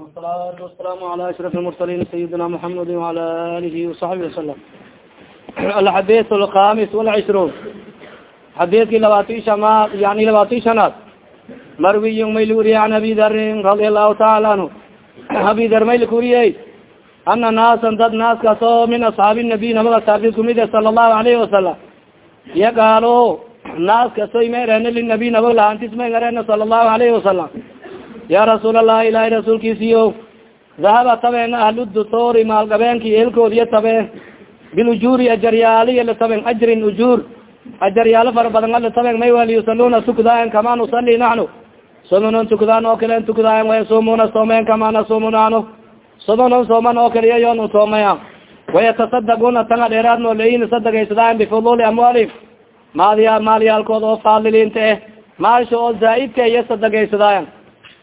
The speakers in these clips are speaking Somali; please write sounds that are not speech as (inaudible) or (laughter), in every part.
والصلاة والسلام على أشرف المرسلين سيدنا محمد وعلى آله وصحبه وسلم الحديث الخامس والعشرون xadيثki labaati shamaad yani labaati shanaad marwiy mayl wuriye an abi darin رadi الlahu taala anhu abi dar mayl kuriyey ana naasan dad naaskaas oo min asxaabi النabiy nabada saabid kumid sala الlahu alayhi wasalam iya gaalo naaskasoy ma erene linabiy nabag lahantis ma erene ya rasuul allah ilahay rasuulkiisiyo dahaba tabeen ahlu dutori maalgabeenki ehelkoodiya tabeen bilujuri ajaryaaliya la taben ajrin ujuur ajaryaalo fara badan ala taben may wal yusaluna tukdaayan kama nusali naxnu somanon tukdaan oo kale tukdaayan wayasumuna soomeen kama nasumu naxnu somanon sooman oo kale iyayon soomaya wayatasadaguna tanga dheeraad noo leyin sadagaysadayan bifuduli amwaalihim maaliya maalyaalkooda oo faadiliinta eh maalsha oo zaaidka iyo sadagaysadayan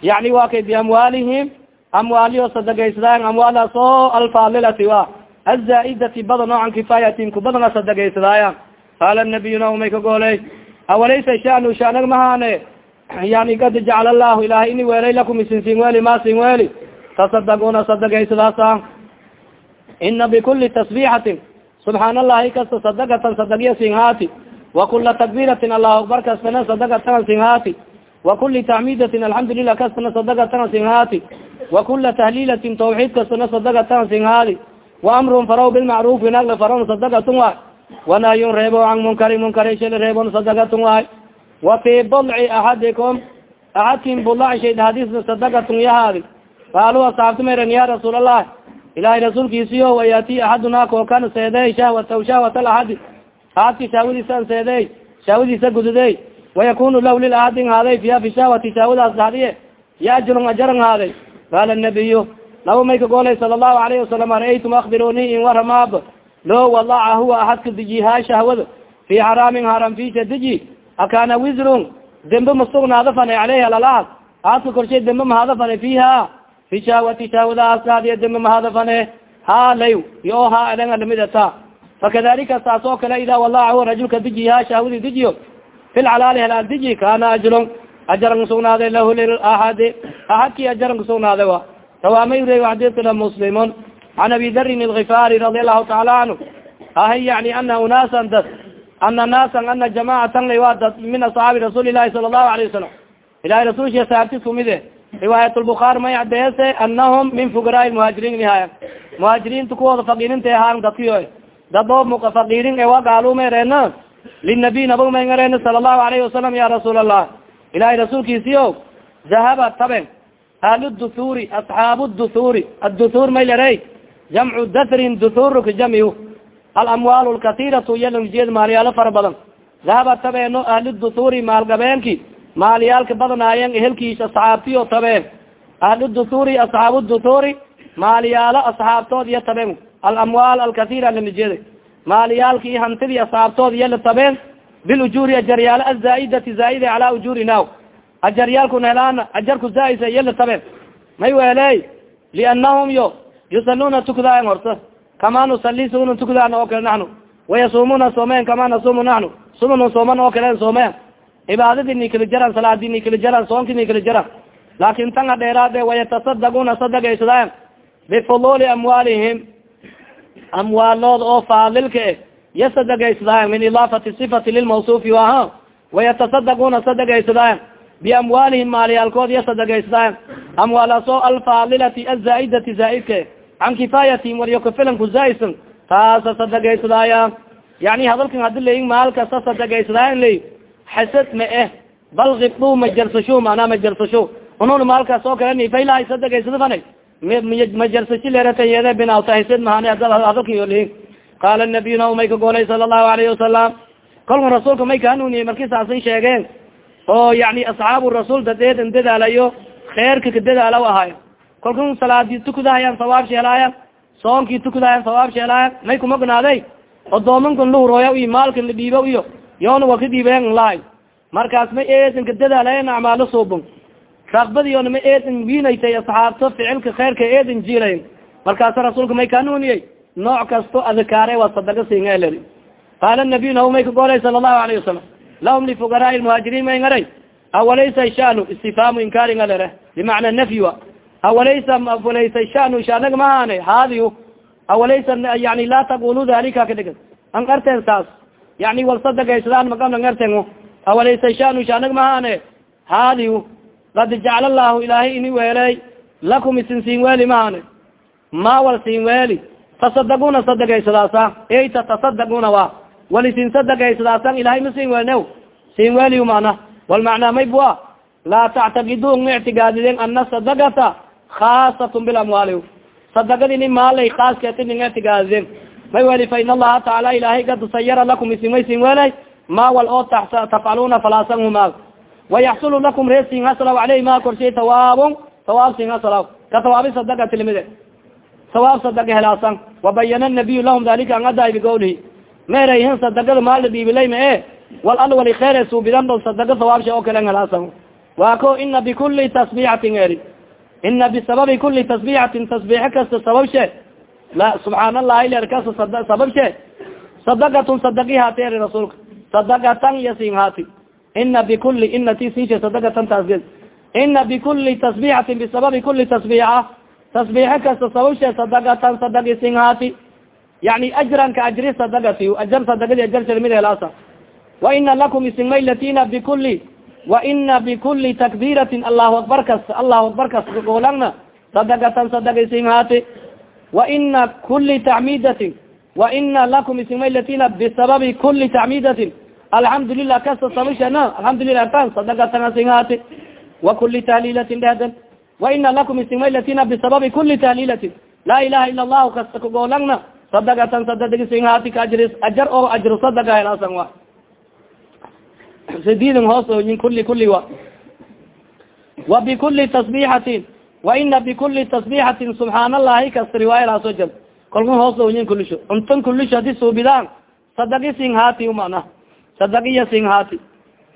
yani wa kay biamwaalihim amwaaliyo sadagaysadayan amwaalaas oo alfaadilati wa azaaidati badan oo can kifaayatin ku badana sadagaysadayan qaala nabiyuna umay ka gooley awalaysa shanu shanag mahane yani kad jacala allahu ilahay ini weelay lakum isin sin weeli ma sin weeli tasadaguna sadagaysadaasa ina bikuli tasbixatin subxaan allahi kasta sadagatan sadagya sin haati wakula takbiratin allahu akbar kastana sadagatan sin haati wakuli taxmidatin alxamdulilah kastana sadagatan sin haati. Wakula tahliilatin tawxiid kastana sadagatan sin haadi waamrun faraw bilmacrufi nagla faron sadagatun waay. Wanahyun reebo an munkari munkari shil reebon sadagatun waay. Wa fi budci axadikum axadkin bulacshay hadisna sadagatun yahaadi qaalu asaabta mayran ya rasuul allah ilahay rasuulkiisiyo wayati axaduna koo kan seedey shahwata shahwat alaxadi aadki shahwadiisan seedey shahwadiisa gududey wayakunu lah lilaxadin haaday fiya fi shahwati shahwadaas dhadiye ya ajrun ajaran haaday qaala nabiyu laba may ka goolay sala allahu alayhi wasalam araytum akbiruni in waramaab lo walaca huwa ahadka dijihaa shahwada fi xaraamin haram fisha diji akana wisrun dembe masugnaada fanay aleyhi alalaad aadka korshay dembe mahada fanay fiha fi shahwati shahwadaasadiya dembe mahada fane halay yo ha adan alamidata fakadalika saas oo kale ida walaca huwa rajulka dijihaa shahwadi dijiyo fi lcalaali halaal diji kana ajrun ajaran sugnaaday lahu lilaxadi ahadki ajaran kusugnaaday wa rawaamay ure xadiskana muslimun can abi darin algifaari radi allahu taala canhu ahay yani ana unaasan dad ana naasan ana jamacatan lay waa dad min asxaabi rasuuli lahi sala allahu alayh wasalam ilahay rasulsha saabtis kumide riwaayat lbukaari may cadeese anahum min fugaraa muhaajiriin ihaya muhaajiriinta kuwooda fakiirinta ahaan dadkiyo dad oo muka fakiirin ewa gaalumereena linabiy nabag may ngareena sala allahu alayhi wasalam ya rasuul allah ilahay rasuulkiisiyo zahaba taben ahlu duthuri asxaab duthuri adduthur may larey jamcu dathrin duthurka jamiu alamwaal lkatiratu yaljeed maalyaalo fara badan dahaba tabeeno ahlu duthuri maalgabeenki maalyaalka badanaayen ehelkiis asxaabtiyo tabeen ahlu duthuri asxaab duthuri maalyaalo asxaabtood iyo tabeen alamwaal alkatira lanajeeda maalyaalki hantidii asxaabtood yala tabeen bilujuuri ajaryaalo azaaidati zaaida calaa ujuuri naw ajaryaalkuna helaana ajarku zaaisa yala tabeen. May weeley lianahum yo yusaluna tukdaayan horta. Kama nusali suna tukdaan oo kale naxnu. Wayasumuna soomeen kama nasumu naxnu. Sumanu sooman oo kale soomeen. Cibaadadii nikala jaran salaadii nikala jaran soonki nikala jaran laakin tanga dheeraade wayatasadaguna sadagaysadayan bifuduli amwaalihim amwaalood oo faadilka e ya sadagaysadayan min idaafati sifati lilmawsufi aha wayatasadaguna sadagaysadayan biamwaalihim maalyaalkood ya sadagaysadayan amwaalaas oo alfaadilati azaaidati zaaidka can kifaayatihim waryo kafilanku zaaidsan. Taasa sadagaysadaaya yani hadalkan hadi layin maal kasta sadagaysadayan lay xasad ma eh. Bal ibdu majarsasho manaa majarsasho unun maalkaas oo kale nifaylahay sadagaysada fanay majarsashi leeratayede binawta hasad mahane hadalkan yo lihin qaala nabiyuna umay ka goolay sala allahu alayhi wasalam kolka rasuulka may kaanuniye marki saasan sheegeen oo yani asxaabu rasuul dadeedan dadaalayo kheerka ka dadaala ahaay kolka salaadii tukudahayaan sawaab sheelaayan soonkii tukudahayaan sawaab sheelaayan may kumagnaaday odoomankan lahurooya iyo maalkan la dhiibo iyo yoona waa ka dhiibeen lahay markaas may eedan ka dadaalayan acmaalo suubon ragbadiyoona ma eedan wiinaysay asxaabto ficilka kheerka eedan jiilayn. Markaasa rasuulka may kaanuniyey nooc kasto adkaare waa sadaga singal qaala nabiy nahu may ka goolay sala allahu alayhi wasalam lahum lifuqaraai muhaajiriin may ngaray? Awalaysa shanu istifhaamu inkaari ngalere bimacna nafyi wa. Awalaysa awalaysa shanu shaanaga mahane haadiyu. Awalaysa yani laa taqulu dalika kadhigan an arten saas yani wal sadagaysadaan magamna arten awalaysa shanu shaanag mahane haadiyu kad jacala lahu ilaahay ini weeley lakum isin siin weeli mahane ma wal siin weeli. Tasadaguna sadagaysadaasa ey tatasadaguna wa. Wal isin sadagaysadaasaan ilahay ma siin weelne siin weeli mana wal macnaa maybua laa tactakidu ng ictigaadiden ana sadagata khaasatun bilamwaali sadagad ini maalay khaasketinin ictigaadiden may weli fa in allaha tacaala ilahay kad sayara lakum isin may siin weelay. Ma wal oo tafcaluna falaasanhuma wayaxsulu lakum ree sin hasalaw aleyh ma korshay tawaabon tawaab sin hasalaw ka tawaabi sadagati limide tawaab sadaga helaasan wabayana nabiy lahum dalika an aday bigowlihi meerayhin sadagada maala dhiibilay ma e wal al wali kheere suubidan dol sadaga tawaabsha oo kale helaasan waa ko ina bikuli tasbiixatin eri ina bisababi kuli tasbiixatin tasbiixo kasta sababshe la subxaan allahi ler kasta sababshe sadagatun sadagi haati eri rasuulka sadagatan yasin haati ina bikuli ina ti sinshe sadagatan taasge ina bikuli tasbiixatin bisababi kuli tasbiixa tasbiixo kasta sababshe sadagatan sadagi sin haati yani ajran ka ajri sadagati ajar sadagadi ajar mid helaasa wa ina lakum isinmaylatina bikuli wa ina bikuli takbiratin allahu akbar kas allahu akbar kas golangna sadagatan sadagi sin haati wa ina kuli tacmidatin wa ina lakum isinmaylatina bisababi kuli tacmidatin alxamdu lilah kasta sabashana alxamdulilah tan sadagatan sin haati wa kuli tahlilatin dhehden wa ina lakum isinmaylatina bisababi kuli tahlilatin laa ilaha ila allahu kasta kagolangna sadagatan sadadigi sin haati ka ajri ajar oo ajru sadaga helaasan wa sididin hoos oyin kuli kuli wa. Wa bikuli tasbiixatin wa ina bikuli tasbiixatin subxaan allahi kasta riwaayalaaso jal kolka hoos oyin kulisho untan kulisho hadi suubidaan sadagi sin haati umana sadagiya sin haati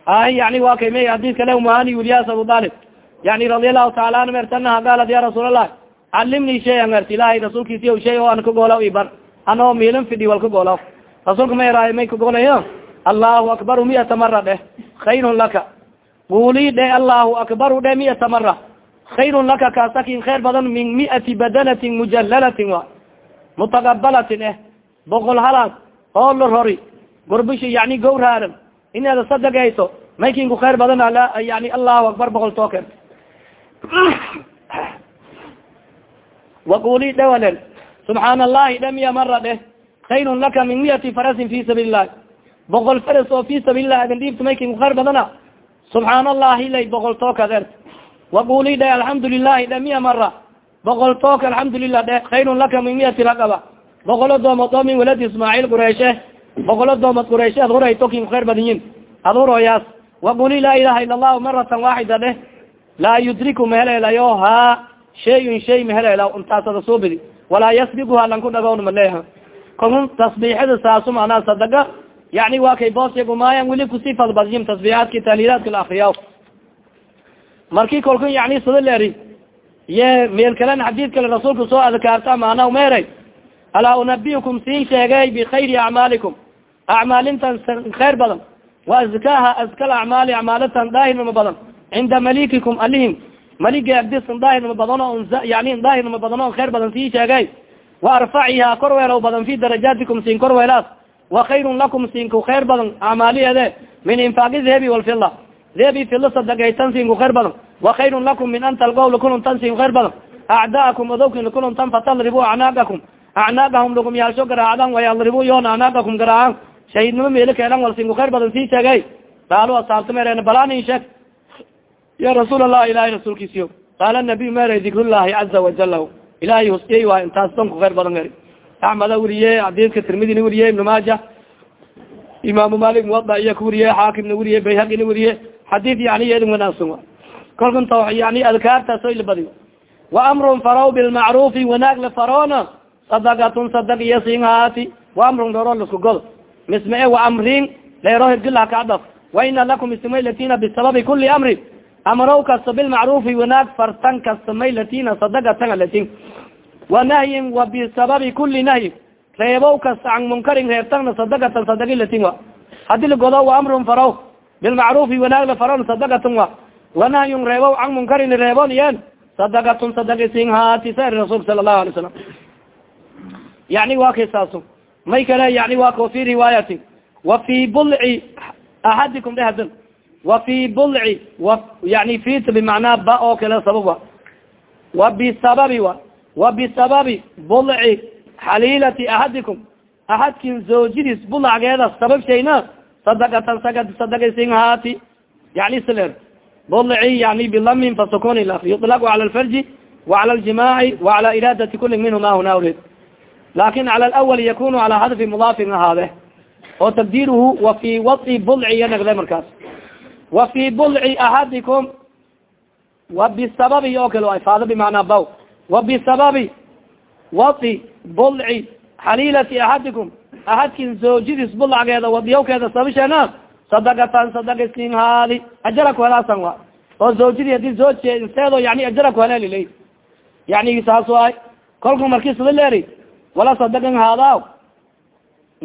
ay yani wa kay may hadis kale umahani wiliyas abu dalib yani radia lahu taala anu mertanaha gaalad ya rasuul allah calimni shayan ert ilahay rasuulkiisiy shay oo an kagolaw ibar. Anoo miilin fidhi wal kagolaw rasuulka may raay may kagolayo allahu akbaru miyata mara dheh khayrun laka. Guli dhe allahu akbaru dhe miyata mara khayrun laka kaasakin khayr badan min miati badanatin mujalalatin wa. Mutagabalatin eh boqol halaad oo rori gorbishi yani gawraaran inaada sadagayso maykin ku khayr badan yani allahu akbar boqol token. (coughs) Waquli dhewalen subxaan allahi dhe miya mara dheh khayrun laka min miyati farasin fi sabiili illahi boqol faras oo fi sabiililah adin dhiibta maykin khayr badana. Subxaan allahi lay boqol tooka der. Waquli dhe alxamdu lilahi dhe miya mara boqol tooka alxamdulilah dhe khayrun laka min miyati raqaba. Boqolo doomood oo min waladi ismaaciil qureyshe boqolo doomad quraysh ad huray tokin khayr badinyin ad huroyaas waquli laa ilaha ila allahu maratan waaxida dheh. Laa yudriku maheleelayo ha shayun shay maheleela intaasada suubidi walaa yasbiguha lanku dhagown maleha kon tasbiixada saasu manaa sadaga yani waa kay boosyagumayan weli kusi fadbadyin tasbiixaadki tahliilaadka la akriya marki kolku yani sada leri ye meel kalen xadiid kale rasuulka soo adkaarta maana meeray alaa unabiukum siin sheegay bikayri acmaalikum. Acmaalintan khayr badan. Wa azkaha azka acmaali acmaalitan daahirnima badan. Cinda malikikum alihim. Maligi agdisan daahirnima badan o yani daahirnima badan o khayr badan sii sheegay. Wa arfaciha korweelow badan fi darajaatikum siin korweelaas wa khayrun lakum siinku khayr badan acmaaliyeede. Min infaaqi dehebi walfila dehebi fila sadagaytan siinku khayr badan. Wa khayrun lakum min an talgow lakuluntan siin khayr badan. Acda'akum odowkin lakuluntan fatadribu acnaagakum acnaagahum lugumyaalsho garaacdan wayadribu yoon acnaagakum garaacan shahidnimo meeli keelan wal sinku khayr badan sii sheegay qaalo asaabta mereen balaanin sheeg ya rasuul allah ilahay rasuulkiisiyo qaala nabiy mere dikrullahi caza wajala ilahay husiyey waay intaas danku khayr badan eri axmeda weriye xadiidka tirmidina weriye ibnu maaja imaamu malik muwada iya ka weriye xaakimna weriye bayhaqina weriye xadiid yani yedin wanaagsan kolkan to yani adkaartaas o ilabadi wa amrun faraw bilmacrufi wanaag la farona sadakatun sadak iyo sin haati wa amrun doro lasku god misme wa amrin leero hirgila kacdaf wa ina lakum ismaylatina bisababi kuli amrin amrow kasta bilmacrufi wanaag fartan kasta maylatina sadakatan alatin wa nahyin wa bisababi kuli nahyin reebow kasta can munkarin reebtana sadakatan sadagi latin wa haddii lagodo wa amrun faraw bilmacrufi wanaag la faron sadakatan wa wa nahyun reebow can munkarin reebon yen sadakatun sadakaisin haati sa rasulka sala allahu alay salam yani wa kay saaso may kale yani wa ka fi riwaayati wa fi bulci axadikum dhehadn wa fi bulci yani fit bimacnaa ba oo kale sababa wa. Bisababi wa. Wa bisababi bulci xaliilati axadikum axadkin zawjadiis bulacgeeda sabab shayna sadakatan saga sadakaysin haati. Yani siler. Bulci yani bilamin fasukuni laf yuطlaqu cala alfarji wacala aljimaaci wacala iraadati kuli minhuma huna urid laakiin cala alawal yakunu cala hadfi mudaafin ahaade oo taqdiiruhu wa fi waci bulci nagde markaas wa fi bulci axadikum wa bisababi oo kale faado bimacnaa baw wa bisababi waci bulci xaliilati axadikum axadkin zawjadiis bulacgeeda wadiyawkeeda sabisheena sadakatan sadakasin haadi ajara kuhelaasan wa oo zawjadii haddii zoojee insteedo yani ajara kuhelelilay yani saas waay kolku marki sida leeri wala sadakan haadaaw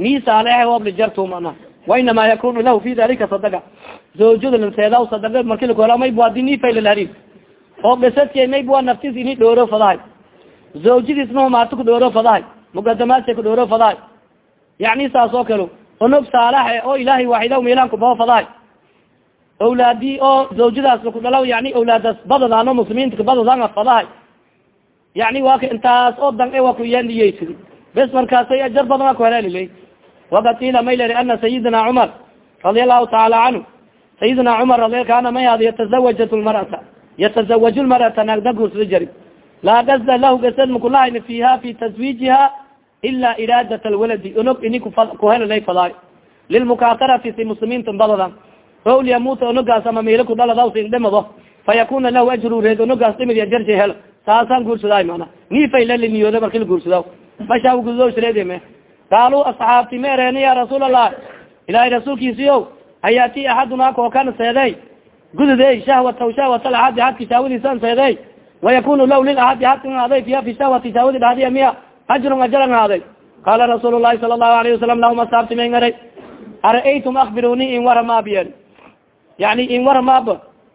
misaalehe oblijartu mana wainama yakunu lahu fi dalika sadaka zawjada linseedaw sadaka marki lakuhela mayb adi nifaylalaharin oo gasadke mayb waa naftis ini dhooro fadahay zawjadiis mahumaato ku dhooro fadahay mukadamaadka ku dhooro fadahay yani saas oo kale onog saalaxe oo ilahay waaxida meelaan kubao fadahay awlaadi oo zawjadaas lakudhalaw yani awlaadaas badadaano muslimiinta kabadadanga fadahay yani waa ka intaas oo dan e waa kuyaniyeysid bes markaasay ajar badan a kuhelelilay wakatila may leri ana sayidina cumar radia allahu taala canhu sayidina cumar radi kaana may hada yatazawajat lmarata yatazawaju lmarata naagda guursada jari laa gasda lahu gasad makulahayna fiha fi taswiijiha ila iraadat lwaladi onog ini kuhelelay fadaay lilmukaatarati si muslimiinta badadan o lyamuuta onogaas ama meelo kudhaladaw sin dhimado fayakuna lahu ajru reed onogaas dhimid ajarja hel saasaan guursadaay mana nifaylali niyooda marki la guursadaw masha gudosreedme qaalu asxaabti ma ereeni ya rasuul allah ilahay rasuulkiisiyo hayaati axaduna kookan seeday? Gududey shahwata shahwata laadi hadki shahwadiisan seeday? Wayakunu law lilaadi hadkan aaday fiya fi shahwati shahwadi dhahdiya miya? Ajrun ajaran aaday qaala rasuul lahi sala allahu alayhi wasalam lahum asxaabti ma ngaray ara-aytum akbiruni in waramaab yen yani in waramaab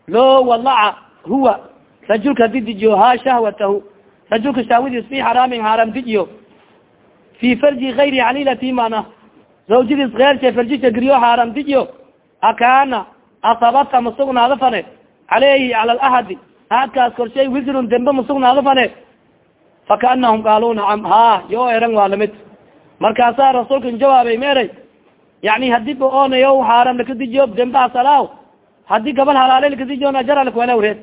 loo walaca huwa rajulka didijiyo ha shahwatahu rajulka shahwadiis fi xaraamin haram dijiyo fi farji ayri xalilati mana zawjadiis keyrka farjisha geriyo haram dijiyo akana asabata masugnaado fane caleyhi cala lahadi ahadkaas korshay wisrun dembe masugnaado fane. Fakaanahum qaalu nacam ha yo eran waa la mid markaasaa rasuulkan jawaabay meeray yani haddii ba onayo haram lakadijiyo dembe asalaaw haddii gabal halaale lakadijiyo ajara lakuwala reed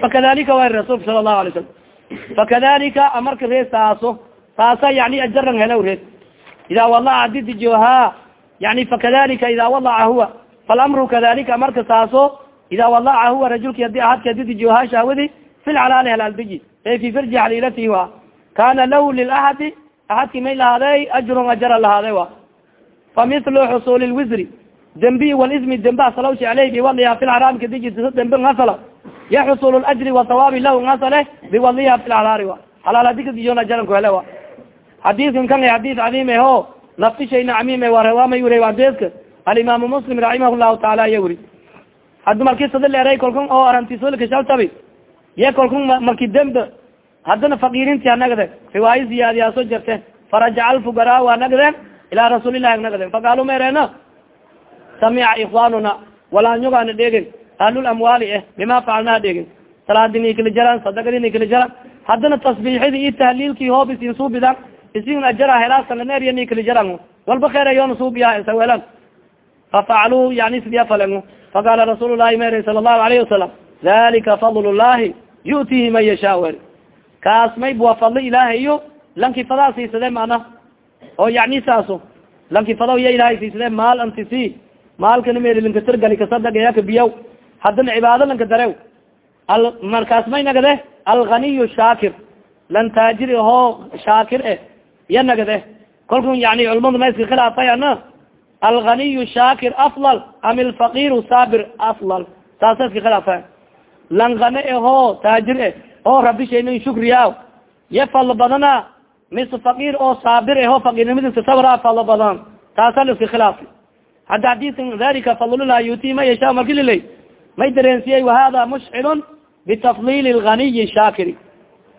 fakadalika wa rasuulka sala allahu alay salam fakadalika amarka reed saaso saasa yani ajaran helaw reed ida walaca hadi dijiyo ha yani fakadalika ida walaca huwa falamru kadalika marka saaso ida walaca huwa rajulki hadi ahadka hadi dijiyo ha shahwadi fi lcalaali halaal diji e fi farji xalilatihi wa kana lahu lilaxadi ahadki may lahaaday ajrun ajara lahaaday wa famithlu xusuli lwisri dembi walismi dembe asalawsi aleyh biwaliha fi lxaraami kadiji dembe ngasala ya xusul lajri wasawaabi lahu ngasale biwaliha fi lxalaali wa. Halaal hadi kadijiyon ajaran ku hele wa xadiiskan kan xadiis cadiime ho naftisayna camime warawamay wuri adeeska alimaamu muslim raximah llahu taala iya wuri hadi marki sada leeray kolkun oo arantisolka shaltabi ye kolkun marki dembe haddana fakiirinti anagde. Riwaayo ziyaadiyaaso jarte farajaca alfugaraa anagden ilaa rasuulilahi anagden faqaalu mereena samica ikwanuna walaanyogana dhegin ahlul amwaali eh bima facalnaa dhegin salaadini kala jaran sadakadini kala jaran haddana tasbiixidi iyo tahliilki hoob isin suubidan isin ajara helaasanlaneryani kala jaran walba kheerayon suubiya isawelan fafacaluu yani sidiya falen faqaala rasuul lahi mer sala allahu alayhi wasalam dalika fadl llahi yu'tihi man yashaa. Wer kaas mayb waa fadlo ilaahay iyo lankifadaa siisade mana oo yani saaso lankifado iya ilahay siisade maal anti si maalkana mer lankatargali kasadagayaka biyaw haddana cibaado lanka darew markaas may nagade? Alganiy shaakir. Lan taajir ahoo shaakir eh. Iya nagade? Kolkun yani culamadu ma iska khilaafay shaakir aflal am alfaqiru saabir aflal saasa iska khilaafa lan gane ahoo taajir eh. Oo rabi shayna shukriya ya fadlo badana mis fakir oo saabir aho fakirnimadiisa sabra fadlo badan. Taasa la iska hadda xadiikan dalika fadlulahi yuti ma yasha marki lilay may dareensiyey wahada mushcilun bitafdil lganiyi shaakiri.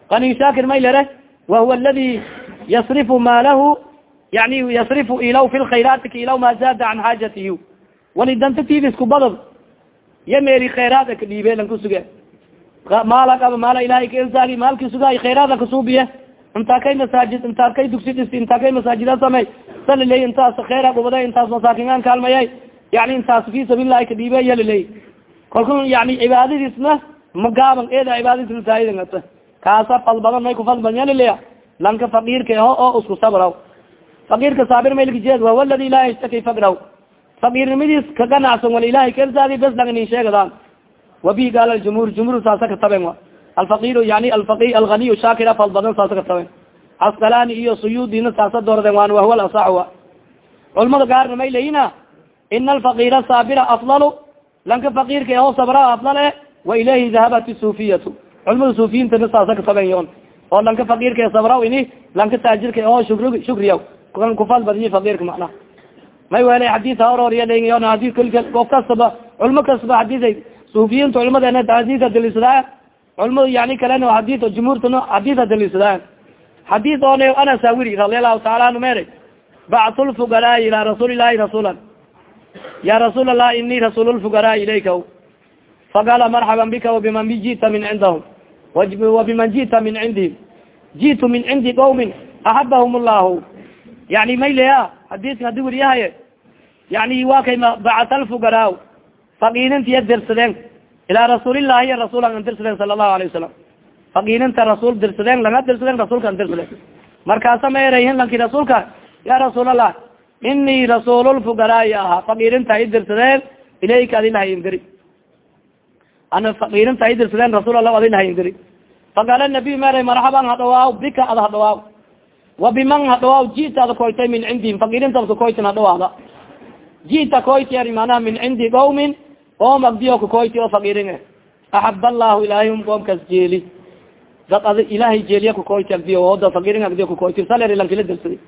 Ganiy shaakir may lere wahuwa aladi yasrifu maalahu yani yasrifu ilaw fi lkhayraati ka ilaw ma zaada can xaajatihi wali danta tivisku badad ya meeri khayraada ka dhiibe lan kusuge maala aba maala ilahay kaelsaagi maalki sugaay khayraada kasuubiye intaa kay masaajid intaa kay dugsi dhisi intaa kay masaajida samey saliley intaas khayra gubada intaas masaakingaan kaalmayay. Yani intaas fi sabiililahi ka dhiibe kalku yani cibaadadiisna magaaban eeda cibaadadiisnasaaidangata kaasa fal badan may kufal badan yalileya lanka faqiirka aho oo isku sabraw. Faqiirka saabir maylkajeed wa waladi ilahi istakay fagraw. Faqiirnimadiis ka ganacsan wal ilahay kaelsaagi bes lang inin sheegadaan. Wabi gaal jumhur jumhur saasa ka taben alfaqir yani alganiy shaakir afal badan saasa ka taben. Askalani iyo suyudina saasa doorden waan wahwa asaxwa culamada gaarna may leyina ina alfaqira saabira afdalu lanka faqiirka aho sabra afdal e wa ilayhi dahabat sufiyatu culamada sufiyintana saasa ka taben yon oo lanka faqiirka sabra ini lanka taajirka aho shukr shukriya kufal badiyi faqiirka macnaha may wele xadis haororiya leyon hadis kulka of kastaba culmo kastaba hadisay sufiyiinta culmadeena hadisa dalisadaa culmada yani kalena hadis jumhuurtana hadisa dalisadaa hadis oone anasawiri radialahu taala anu mere bactu lfugaraa ila rasuuli lahi rasuula ya rasuul allah ini rasuul lfugaraa ilayka faqala marxaban bika wabiman bi jita min cindahum wabiman jita min cindihim jitu min cindi qawmin axabahum llahu yani maylea hadiska hadi weriyahaye yani wa kay bacata lfugaraa faqiinintiya dirsadeen ilaa rasuulillahi ya rasuul an dirsadeen sala allahu alayه wasalam faqiininta rasuul dirsadeen langa dirsadeen rasuulka dirsadeen markaasa ma erayhin lanki rasuulka ya rasuul allah inii rasuululfugaraai ahaa faqiirinta i dirsadeen ilayka adi lahayindiri ana faqiirinta i dirsadeen rasuul allah adi lahayindiri faqaala nabiy meray marxaban hadhawaaw bika ad hadhawaaw wa biman hadhawaaw jita ada koytay min cindihim faqiirinta abka koytin hadhawaada jita koyti ari manaha min cindi qawmin oom agdiyo kakoyti oo faqiirin. E axab allahu ilahay um qoomkaas jeeli. Dad ad ilahay jeeliya kakoyti agdiyo oda faqiirin agdiyo kakoyti saleri lankila dirsadi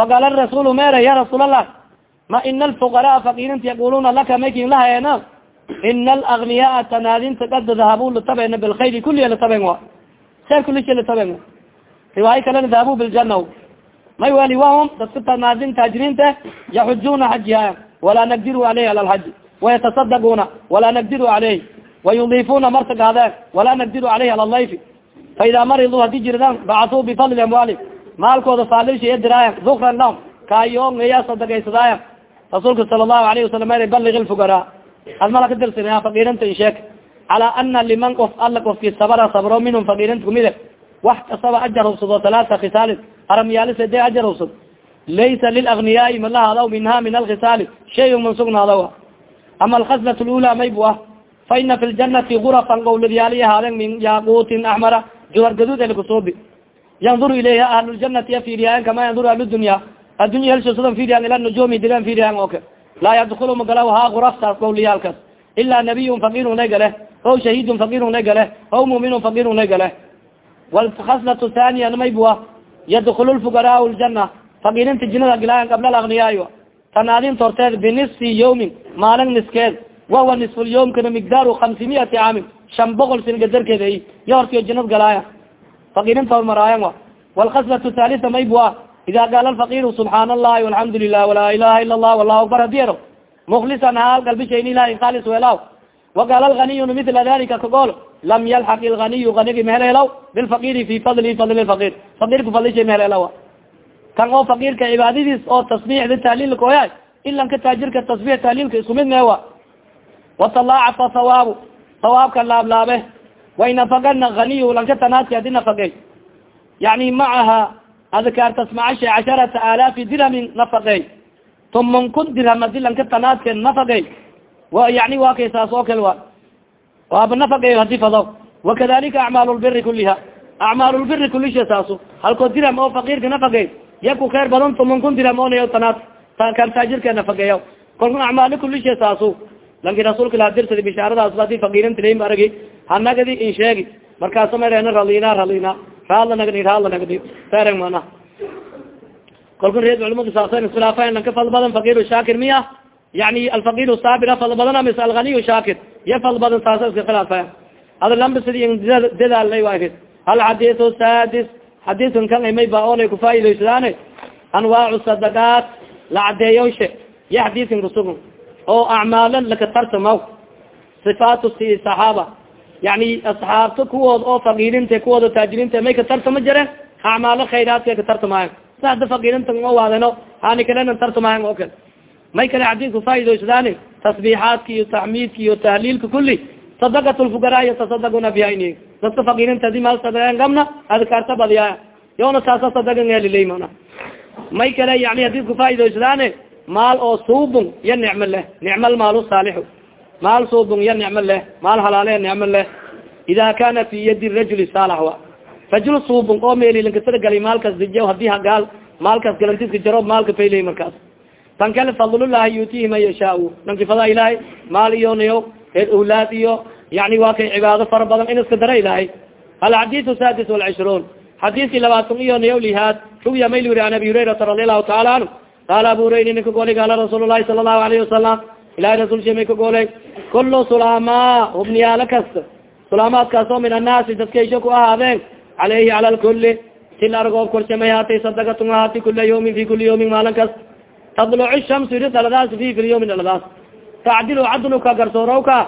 faqaala rasuulu mere ya rasuul allah ma ina alfuqaraa faqiirinta yaquluna laka maykin lahayeena ina alagniyaa tanaadinta kad dahabu lataben bilkhayri kuliya lataben wa khayr kulisha lataben riwaayo kalena dahabu biljana may wali wahum dadka tanaadin taajiriinta yaxujuna xajiha walaa nagdiru aleyh ala lxaji wayatasadaguna walaa nagdiru caleyh wayudiifuna martagaadeen walaa nagdiru caleyh ala layfi faida mariduu haddii jirdaan bacasuu bifadli amwaali maalkooda faalisha diraayan dukran lahum kaayo ngaya sadagaysadaaya rasuulka sala allahu alayhi wasalam er ballig lfugaraa admala ka dirsa faqiirinta in sheek calaa ana liman qof alla qofkii sabara sabro minhum faqiirinta kumide wax kasaba ajar hubsado talaata khisaalin aramyaalise de ajar hubsad laysa lilagniyaai malahaadaw minha min alkhisaali shay man ama alkhaslat lula may bu ah. Fa ina fi ljanati gurafan gowladyaali ahaaden min yaaquutin axmara juhar gaduud elkusuubi yanduru ilayha ahluljanati afiriyayan kama yanduru ahludunya addunya helshosadan firiyan ila nujumi digan firiyan oke laa yadkulu magalaw ha guraftaas gowliyaalkas ilaa nabiyun fakirun na gale o shahidun fakirun na gale o muminun fakirun na gale walkhaslat thaniya may bu ah yadkulu lfugaraa ljana fakirinta jinada gilaayan qabla alagniyaay tanaadinta horteed binisfi yawmin maalin niskeed wahuwa nisfulyawmkana migdaaru kamsi miati caamin shan boqol sin gadarkeed ay yo hortiyo jinad galaaya fakirinta hormaraayan a walkhaslat thalitha may bu ah ida qaala alfakiru subxaan allahi walxamdu lilah walaa ilaha ila allah wallahu akbar hadiyero muklisan haal galbishayn ilahi khalis weelaw waqaala alganiyun mila dalika kagool lam yalxaq ilganiyu ganigi mehelelaw bilfakiri fi fadli fadli fakir fakirka fadlisha mehelelaw kan oo fakirka cibaadadiis oo tasbixda tahliilka oya ilanka taajirka tasbix tahliilka isku mid meewa watalaacafa hawaabu hawaabka laablaabe wainafagana ganiyu lanka tanaadki adi nafagey yani macaha adkaartas macasha casharata alaafi dirhamin nafagey tuman kun dirham adi lanka tanaadke nafagey yani wa kay saas oo kale wa waaba nafagey hadi fado wakadalika acmaal lbiri kuliha acmaal lbiri kulisha saasu halkoo dirham oo fakirka nafagey yaku khayr badan tuman kun dirham onayo tanaad kan taajirka nafageeya kolka acmaali kulisha saasu lanki rasuulka laa dirsadi bishaaradaas adi fakirinta laim aragi hanagadi in sheegi. Markaasa marena ralina ralina raadla nagdi raadla nagdi sereng mana. Kolka reed culamadu saasa iskilaafayn lanka fal badan fakiru shaakir miya. Yani alfakiru saabira fal badana mis alganiyu shaakir. Ya fal badan saasa iska khilaafayan ada lamba sidi dadaalay wa alxadiu sadis xadiiskan kan imay ba oonay kufaa'idaysadaane anwaacu sadaqaat. La cadeeyowshe ya xadiiskan kusugun oo acmaalan lakatartamaw sifaatu si saxaaba yani asxaabta kuwood oo fakiirinta kuwooda taajiriinta may katartama jireen acmaalo khayraadka katartamaayan sada fakiirinta ma waadeno hani kalena tartamaayan oo kale. May kale xadiisku faa'idaysadaani tasbiixaadka iyo taxmiidka iyo tahliilka kuli sadaqat lfugaraa yatasadaguna bihayn dadka fakiirinta adi maal sadaqeen gamna adkaarta badiyaa. Yoona taasa sadagan eliley mana may kale yani hadisku faa'idaysadaane maal oo suubun ya nicmo leh nicmal maalu saalixu maal suubun ya nicmo leh maal halaale nicmo leh. Ida kana fi yadi rajuli saalax wa. Rajul suubun oo meelilankasaragali maalkas dijo haddii hagaal maalkaas galantiska jaro maalka faylay markaas tan kale fadlullahi yuutihi man yashaau. Nankifada ilaahay maal iyo niyo awlaad iyo yani waa kay cibaado fara badan in iska dara ilahay alxadiu sadis walcishruun xadiiskii labaatan iyo niyo lihaad ruya mayl yuri an abi hurayrata radi allahu taala anhu. Qaala abu hurayra nin ka goolay qaala rasuul sala allahu alayhi wasalam ilahay rasul sha may ka goolay kulu sulama hubniyaalo kasta sulaamaadkaas oo min annaasi dadkaisho ku ahaadeen caleyhi cala lkuli til argoob korshe may haatay sadakatun ahaati kula yawmin fi kuli yawmin maalin kas tadluc shamsu iri daladaas fi fi lyawmi daladaas tacdilu cadluka garsoorowka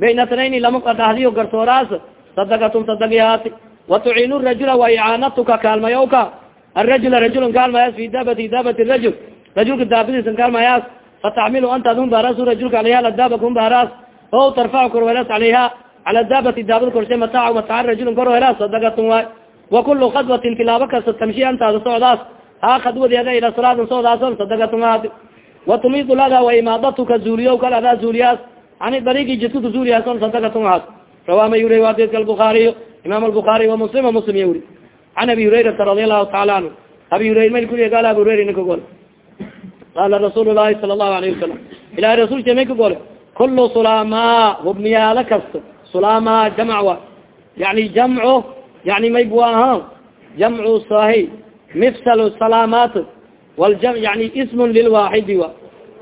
bayna tnayni lama dhahdiyo garsooraas sadakatun sadagi haati watuciinu rajula wa icaanatuka kaalmayowka arajula rajulun kaalmayaas fi daabati daabati rajul rajulka daabadiisan kaalmayaas fatacmilu anta adun baaraas rajulka aleyha ala daaba kun baaraas o tarfacu korwelaas aleyha cala daabati daabad korshe mataaca mataca rajulun korwelaas sadakatun waay wa kulu khadwatin tilaabo kasta tamshi antaada socdaas ha khadwadeeda ila salaadan socdaason sadakatun haati watumidu lada wa imaadatuka zuuliyo kal adaa zuuliyaas ani darigi jidkuka zuuliyaason sadakatun haat rawama yuri adidka albukaariy imam albukaari wa muslim muslim ya wuri can abi hurayrata radi allahu taala anhu abi hurayra may kuriya gaal abi hurayra ninka gole qaala rasuul lahi sala allahu alayhi wasalam ilahi rasulka may ka gole kulu sulama hubniyaalo kasta sulama jamc wa yani jamco yani may bu aha jamcu sahi mifsal salaamat waljam yani ismun lilwaaxidi wa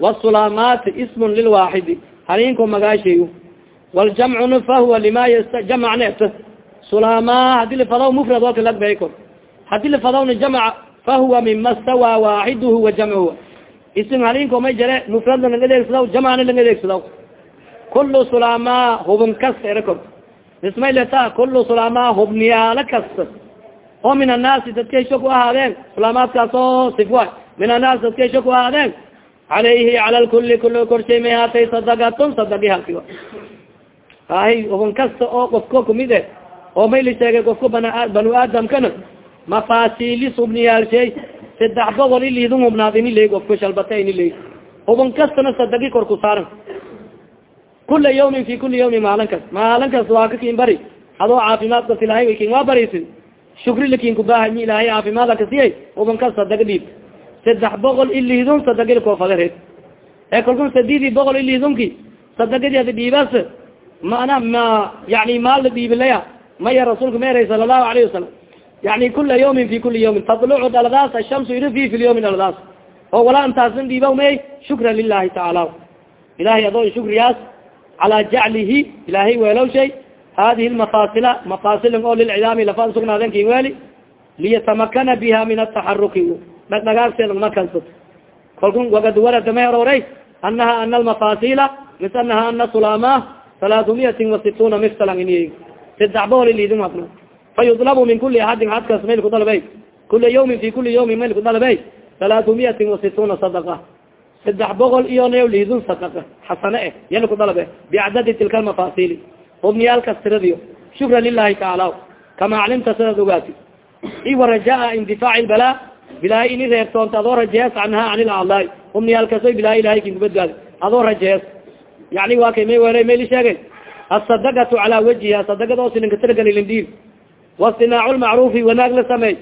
wsulamaat ismun lilwaaxidi halinko magaashay waljamcuna fahuwa lima jamcnet sulama haddii lafadaw mufrad oo kalagbeey kor haddii lafadawna jamc fahuwa mima stawa waaxiduhu wa jamcuhu isim halinko may jare mufradna lang adeegsadaw jamcna lang adeegsadaw kulu sulama hubn kasta era kor ismay leta kulu sulama hubniyaalo kasta oo min annaasi dadkaisho ku ahaadeen sulamaadkaas oo sifwa. Min annaas dadkaisho ku ahaadeen calayhi cala lkuli kul korshay may haatay sadakatun sadagi halki ahi hubn kasta oo qofko kumid e oo may la sheegay qofka bana banu aadamkana mafaasilis hubniyaalshay saddex boqol ilidin hubnaad ini ley qofka shalbata ini ley hubn kastana sadagi kor ku saaran. Kula yawmin fi kuli yawmin maalin kas waa ka kin bari. Adoo caafimaad kas ilahay way kin waa barisin shukri laakiin kubaahanyi ilahay caafimaada kasiyay hubn kas sadaga dhiib. Saddex boqol ilidun sadagil koofadareed ee kalkun sadidii boqol ilidunki sadagadi ada dhiibas mana ma yani maal la dhiibilaya maya rasuulka meeray sala allahu alayhi wasalam yani kula yawmin fi kuli yawmin. Tadlucu dhaladaas ashamsu iri fi fi lyawmi dhaladaas oo walaa intaasin dhiibaw may shukra lilahi tacaala ilahay adoo shukriyaas calaa jaclihi ilahay weelow shay. Hadihi lmafasila mafasilin oo lilcidaami lafa sugnaaden kin weeli liyatamakana biha min ataxaruki dhagdhagaagseedmakansa kalkun wagad warada may ororey anaha ana almafasila mis anaha ana sulama salaatu miyatin wa situna mifsalan ini saddex bool mafna fa yudlabu min kuli axadin axadkaas mayl kudalbey kula yawmin fi kuli yawmin mayl kudalbey salaatu miyatin wa situna sadaqa saddex boqol iyo nayo liidun sadaqa xasane eh yala kudalbe bicadadi tilka almafasili hubniyaalkas tiradiyo shukra lilahi tacaala kama aclimta sidaad ogaati i wa rajaa indifaaci lbalaa bilaahay ini reebtoonta adoo rajees canha can ilacdaai hubniyaalkasoy bilaahay ilahay kinkubadgaadi adoo rajees yani waa kay may were mayli sheegay asadaqatu calaa wajiha sadaqada oo silinka wastinaacu lmacruufi wanaag la sameey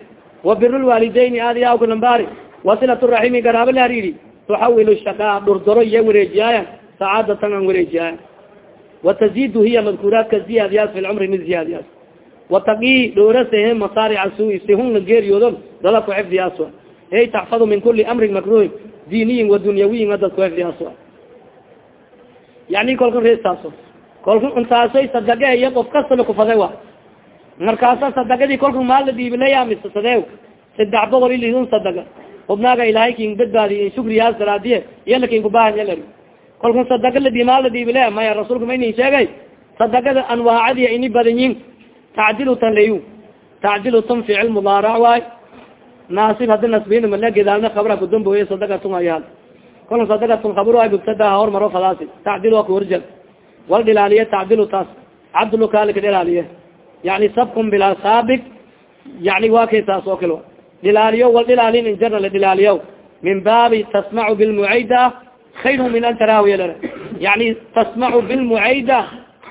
wa biru lwaalideyni aadi awka lambaari wasilat raximi garaabo la hariiri tuxawilu shakaa dhurdaro iya wareejiyaaya sacaadatan an wareejiyaaya watazidu hiya madkuuraadka ziyaadiyaas fi lcumri min ziyaadiyaas wataqii dhoorasehe masaarica sui si hun la dada ku xifdiyaas ey taxfadu min kuli amrin makruhin diiniyin wa dunyawiyin adad ku xifdiyaas yani kolka reestaaso kolku intaasoy sadage iyo qof kastaba kufade wa markaasa sadagadii kolku maal la dhiibilaya misasadee saddex boqol ilidun sadaga hubnaaga ilaahay kin badbaadi shukriyaas daraadiye iyo laakiin kubahan yala kolku sadaga ladi maal la dhiibile maya rasuulka ma inin sheegay? Sadagada anwaacadiya ini badanyin tacdilu tan layu tacdilu tan ficil mudaarac waay naasib hadi nasbin male gedaalna kabra kudamboye sadagatun ayaal kolka sadagatun kabr ay mubtada hormaro fadaasi tacdil waa kawarjal wal dhilaaliye tacdilu taas. Kaalika dhilaaliye yani sabkun bilaa saabig yani waa kay taas oo kale dhilaaliyo wal dhilaalin injarna la dhilaaliyo min baabi tasmacu bilmucayda khayru min an taraawiya lana yani tasmacu bilmucayda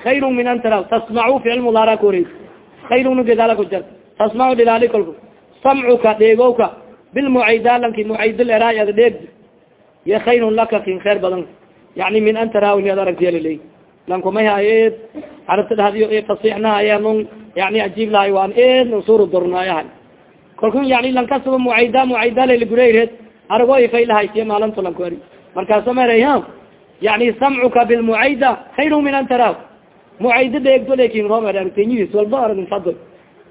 khayru min an tara tasmacu ficil mudaara ka wareys khayruna gedaala ku jar tasmacu dhilaali kolku samcuka dheegowka bilmucayda lanki mucayda leraay ada dheegdi iyo khayrun laka kin khayr badan yani min an taraawi ad aragtiyaliley lankumay haye arabta dhahdiyo fasixnahaye nun yani ajiib lahay waan ed suru dornaayahay kalkun yani lankasaba mucayda mucayda lalagureyred arago ifay lahaysiya maalinto lanku ari markaasa marayha yani samcuka bilmucayda khayru min an taraaw mucayda dheegdo laakiin romer aragtenyidis walba arag fadl.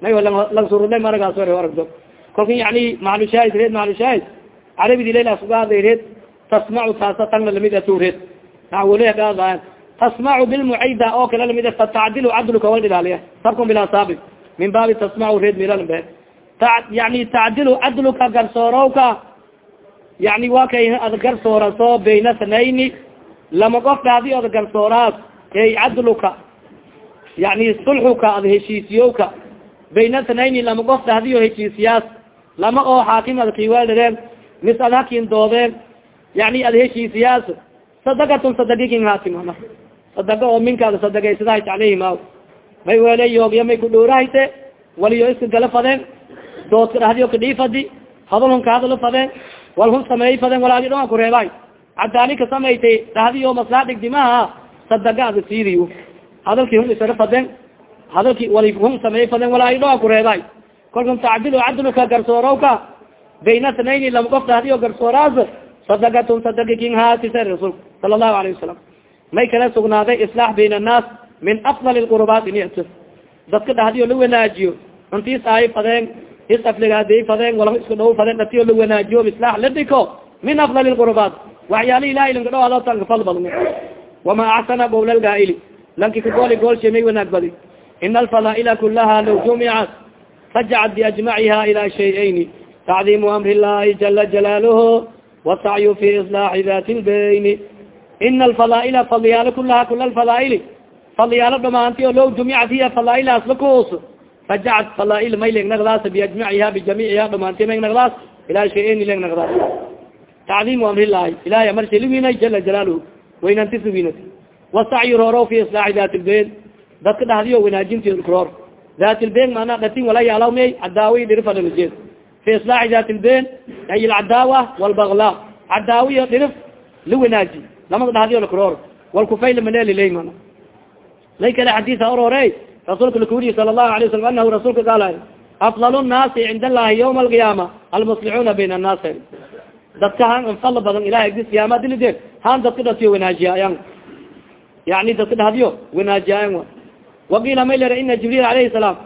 May lansurule maragaas ar aragdo. Kalkun yani mahalushaahid reed mahalushaahid carabidi lelasugaaday reed tasmacu taasa tangna la mid atureed nawalehadaadan tasmacu bilmucayda oo kale la mid fatacdilu cadluka wal dhilaaliya sabkun bilaa saabi min baabi tasmacu reed milalbe yani tacdilu cadluka garsoorowka. Yani waa kay ad garsooraso bayna sanayni. Lama qof dhaadi od garsooraas ey cadluka yani sulxuka ad heshiisiyowka bayna sanayni lama qof dhahdiyo heshiisiyaas lama oo xaakim ad kiwaaldareen mis ad hakin doodeen. Yani ad heshiisiyaas sadagatun sadagikin sadaga oo minkaada sadagaysadahay aleyhima may wele yoogya may kudhoorahayte waliyo iska gala fadeen doodka dhahdiyo kadhiifadi hadal hun ka hadalo fadeen wal hun sameey fadeen walaagi dhon kureebay cadaalika samaytay dhahdiyo maslaa dhigdimaha sadaga ada siiriyo. Hadalkii hun isara fadeen hadalki wali hun sameey fadeen walaagi dhon kureebay kolkun tacdilu cadluka garsoorowka bayna sanayni lama qof dhahdiyo garsooraas sadagatun sadagikin haatisa rasulka sala allahu alayh wasalam may kala sugnaaday islaax bayn annaas min afdal lqurubaat init dadka dhahdiyo la wanaajiyo. Intiis ay fadeen is afligaadey fadeen wala isku dhaw fadeen dhatiyo la wanaajiyo islaax la dhiko min afdal lqurubaat waxyaala ilahay lanka dhawaado tanka fal badn wama axsana qowl lgaaili lanki kagooli goolshe may wanaag badi. Ina alfadaaila kulaha law jumicat fajacat biajmaciha ila shayayni tacdimu amri llahi jala jalaaluhu wasacyu fi islaaxi dati lbayni ina alfadaaila fadliyaalo kulaha kula alfadaaili fadliyaalo dhamaanti o low jumicat hiya fadaa'ilaas lakuus fajacat fadaail may leg nagdaas biajmaciha bijamiciha dhamaanti meg nagdaas ila shayayni leg nagdaas tacdimu amrillahi ilahay amarsa liwinay jala jalaaluhu waynantis liwinat wasacyu roorow fi islaaxi dati lbayn dadka dhahdiyo wanaajinti roor dati lbayn maanaa dhatin wala yaalawmey cadaawi dhirifadanajeed fi islaaxi dati lbayn ay alcadaawa walbagla cadaawiyo dhirif la wanaaji lamada dhahdiyo lakroor walkufay lamaneliley mana lay kale xadiisa orore rasuulka lakuriyi sala allahu alay wasalam anahu rasuulka qaala afdal nnaasi cind allahi yawma alqiyaama almuslixuuna bayna annaas dadka han infala badan ilahay agdis qiyaama dilide han dadka dhatiyo wanaajiyayan yani dadka dhahdiyo wanaajiyayan waqiila may lera ina jibriil alayhi salaam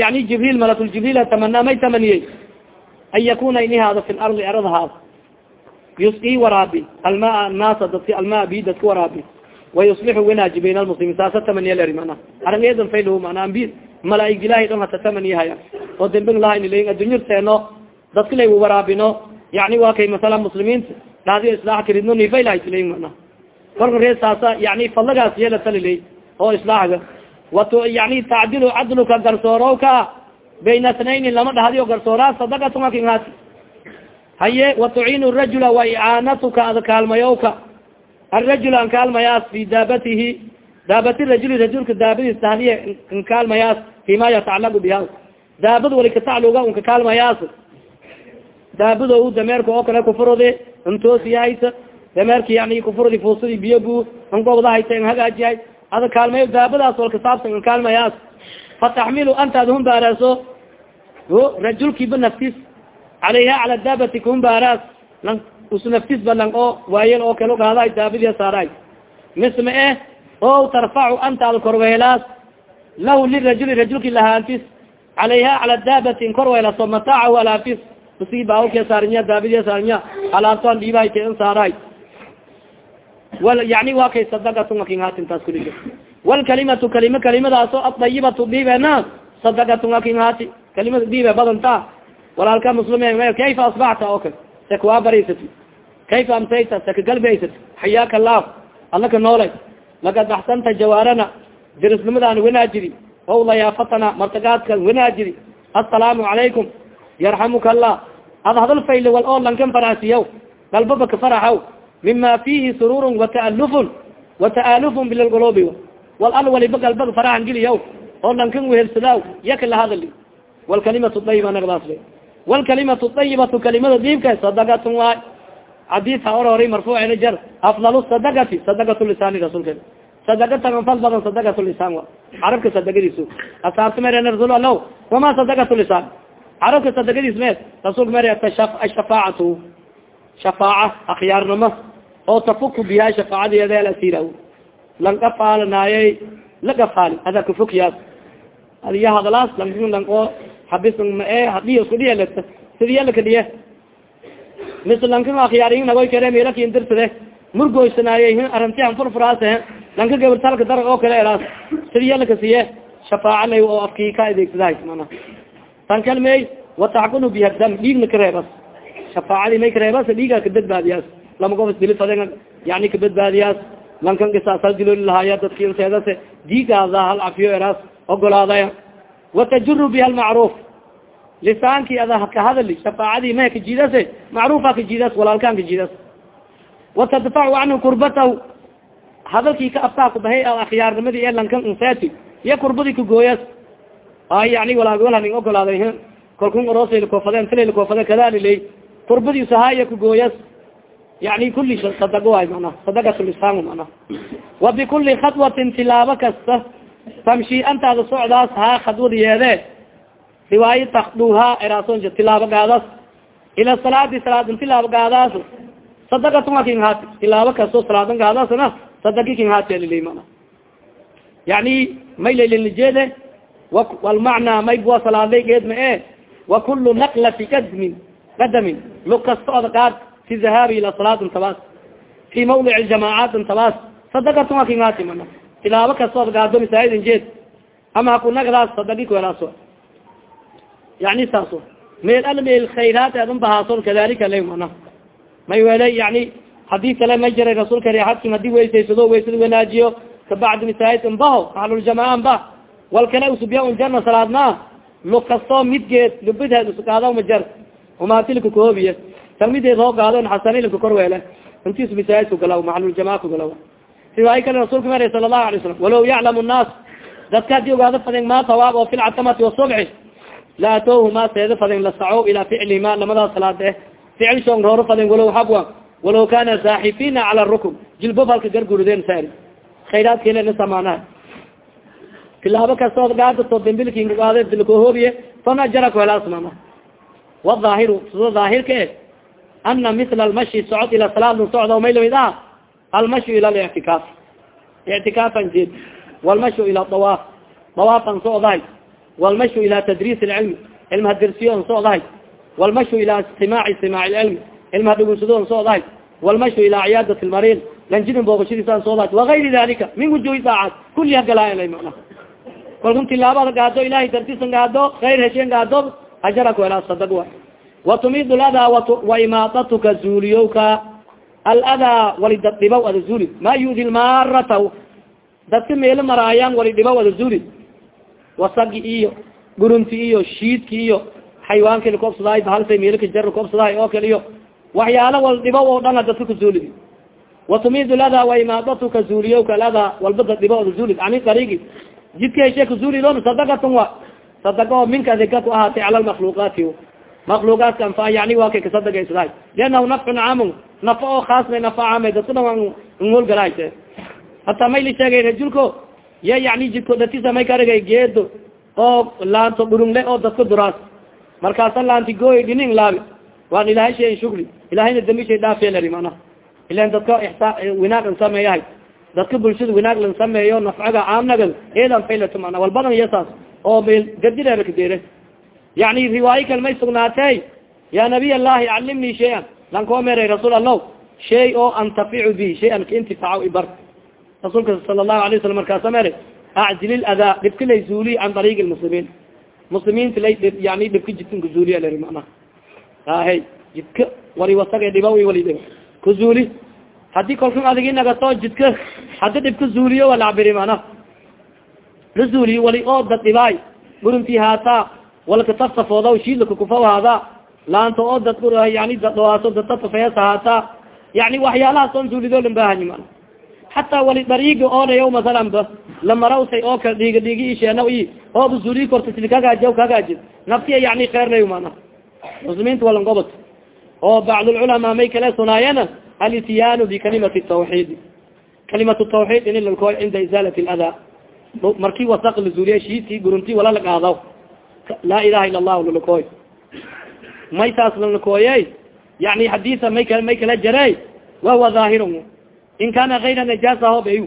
yani jibriil malakuljibriil tamana may tamaniyey an yakuna ini haado fi lardi erada haado yusqii waraabi almaa annaasa dadki almaa bi dadka waraabi wayuslixu wanaaji bayn almuslimiin saasa tamaniya leri mana arangeedan faylo mana ambi malaaig ilahay dhon hata tamaniyahaya oo dembing lahaynil addunyarteeno dadka lay waraabino yani waa kay masala muslimiinta dhahdiyo islaax karidno nifaylahaysila mana kolka ree saasa yani fadlagaas yeela taliley oo islaaxga wat yani tacdilu cadluka garsoorowka bayna snayni lama dhahdiyo garsooraa sadagatungakinhaat haye watuciinu rajula wa icaanatuka ad kaalmayowka. Arajul an kaalmayaas fi daabatihi. Daabati rajuli rajulka daabadiis tahdiye nkaalmayaas fima yatacalagu biha. Daabad wali katacluga un kakaalmayaas daabado dameerka oo kale kufurodi ntoosiyahaysa dameerka yani kufurdi fuusadi biyo bu ngobdahaysa n hagaajihay ada kaalmayo daabadaas wal kasaabsan nkaalmayaas fataxmilu antaad humbaaraaso rajulkiiba naftis calayha cala daabati kahumbaaraas lang us naftis ba lang oo waayel oo kale gaadahay daabadiya saaray misma eh o tarfacu anta ad korweelaas lahu lirajuli rajulki lahaantis calayha cala daabatin korweelaso mataacahu alaafis usi baawlke saarinya daabidya saarinya alaabtoan dhiibahay teen saaray yani waa kay sadaqatun akinhaatintaas kulig walkalimatu kalima kalimadaas oo adayibatu dhiibena sadaqatun akinhaati kalimada dhiibe badanta walaalka muslim kayfa asbaxta o kale. Sek waa baraysati kayfa amsayta? Seka galbaysat xayaaka allah alaka noolay. Lakad axsanta jawaarana dirisnimadaan wanaajiri o layaafatana martagaadka wanaajiri assalaamu calaykum yarxamuka allah ad hadal fayl wal oo lankan farasiyaw galbaba ka faraxaw. Mima fihi sururun wataalufun wataalufun bilgolobi wal al waliba galbada faraxan geliyaw oo lankan wehelsadaaw yaka lahadali walkalimatu ayiba nagdaas walkalimatu ayibatu kalimada diibka sadaqatun waay xadiis ha or horay marfuucena jar afdal sadaqati sadaqat lisaani rasuulka. Sadaqatan anfal badan sadaqat lisaan wa. Carabka sadaqadiisu. Asaabta mer rasul alaw wama sadaqat lisaan? Carabka sadaqadiis me rasuulka mer ashafaacatu. Shafaaca akhyaarnimo oo tafuku biha shafaacadiyadeel asira lan qafaalanaayey la qafaali ada kafukyaas adiya hadalaas lan lanko habis mae hadhiy isku dhiya sidiya lakadhiye mis lanka akhyaariyin nagoy kere melakin dirsade murgoysanaayey arantian furfuraase lankan kisaasal diloli lahaaya dadki inseedase diigaada hal cafiyo eraas ogolaadaya watajuru biha almacruuf lisaankii ada kahadali shafaacadii ma kajiidase macruufa kajiidas walaalkaan kajiidas watadfacu canhu kurbatahu. Hadalkii ka aftaa kubahay akhyaarnimadii ee lankan inseti iyo kurbadii kagooyas ay yani walaalwalhaning ogolaaday kalkun orosayla koofadeen tilayla koofade kadaliley kurbadii sahaya kagooyas yani kuli sadaqo waay mana sadaqatulisaan mana wa bikuli khadwatin tilaabo kasta tamshi antaada socdaas haa khadwadiyeede riwaayo takduha erason tilaabo gaadas ila salaadi salaadin tilaabo gaadaas. Sadaqatun akin haati. Tilaabo kasto salaadan gaadasna sadaki kin haati alilay mana yani may laylilijeede walmacnaa may bua salaaday geed ma e wa kulu naqlati qadmin qadamin. Lug kasta oda qaad fi dhahaabi ila salaadin tabaas. Fi mawdic jamaacatin tabaas. Sadaqatun akin haati mana tilaabo kasta oda gaado masaajidin jeed. Ama hakunagadaas sadaki kuelaaso yani saaso. Meel al meel khayraat adun bahaason kadalika la mana. May wele yani haddii kale may jiray rasuulka reaadkin haddii weysaysado weysada wanaajiyo kabacdi masaajid baho ahluljamaaca bah wal kale usubya un jarna salaadna lug kasto midgeed lubidheed usgaada majar umaatilka koobiye tan mideed hoo gaado xasanilka korweele intiis masaajidku galaw maxaluljamaca kugalaw riwaayo kale rasulka mer sala allahu alay slam walaw yaclamu nnaas dadka haddii ogaado faden ma tawaab oo fi lcatamati wasubxi la atowhuma seeda faden lasaco ilaa ficlihima lamadaas salaad eh. Ficil shong rooro faden walow habwa walaw kana saaxifina cala rukn jilbo falka gargurudeen saari khayraadkilena samaanaha tilaabo kastood gaadato dambilkingaade dilkohoobiye tona jara kuhelaas mama wadaahiru sida daahirka e ana mila almashi socod ila salaadn socdo may la mid ah almashu ila lictikaaf ictikaafan jeed walmashu ila dawaaf dawaafan socdahay walmashu ila tadriis lcilmi cilmaha dersiyoon socdahay walmashu ila istimaaci istimaac lcilmi cilmaha dhugunsadoon socdahay walmashu ila ciyaadat lmariid lanjidin booqashadiisaan socdahay wagayri dalika min wujuhi daacaat kuli hagalaala mana kalkun tilaabada gaado ilahay dartisan gaado ayr hesheen gaado ajara kuhelaa sadag wa watumid ladaa waimaadatuka zuuliyowka aladaa wali dad dhibaw ada zuuli ma yudi lmarata dadka meelo maraayaan wali dhibaw ada zuuli wasagi iyo gurunti iyo shiidki iyo xayawaanki lakobsadaay bahalsa meelka jar lakobsadaay oo kale iyo waxyaala wal dhibaw oo dhan dadka kazuuli watumid ladaa waimaadatuka zuuliyowka aladaa walba dad dhibaw ada zuuli ani darigi jidka heshe kazulilon sadaqatun wa. Sadaqa oo minka dika ku ahaatay cala lmakluuqaati makluuqaatka anfa yani waa kay caamun nafa oo khaasna nafa caamay dadka dhan ngolgalaayte hataa may la sheegay rajulko ya jidko datisa may karagay geedo oo laanto dhurungle oo dadka duraas markaasa laanti gooy dhinin laabi waan ilahay shayin shukri ilahayna dambi dhaafeelari mana ilan dadka ixsa winaagan sameeyahay dadka bulshada wanaag lan sameeyo nafcaga caamnaga eedan faylato mana walbadan iyo saas oo meel gadireerakadeere yani riwaayo kale may sugnaatey ya nabiy allahi calimnii shay-an lan koo meeray rasuul allaw shay oo antaficu bi shay-an kaintifaca ibar rasuulka sala allahu alay wasalam markaasa mere acjil iladaa dhibka lay zuuliy can dariiqi lmuslimiin muslimiinta lay yani dhibka jidkan kazuuliya leri mana ahe jidka wali wasaga dhiba wali dhib kazuuli haddii kolkan adigi nagato jidka hadi dhibka zuuliyo walacbiri mana la zuuliyo wali oo dad dhibaay. Gurunti haataa walkatafsafooda shiidlakakufaw haada laanta oo dad yani dadhawaaso dadtatafees haataa yani waxyaalahaas on zuulido lan bahanyi mana hataa wali dariiga oonayo masalan ba. Lamarawsay oo kale dhiiga dhiigi isheena i ooba zuuliyi korta sidi kagaaji kagaajid naftiya yani kheernayo mana. Muslimiinta walan gobod oo bacdulculamaa may kale sunaayana alityaanu bikalimati tawxiid kalimat tawxiid ini lalkooy cinda izaalat ladaa markii wasaq la zuuliya shiiti gurunti wala la qaadaw laa ilaha ila allahu lalakooy may saas lalakooye yani xadiisa may may kala jare wahuwa dhaahir in kana ayra najaasa hoob ay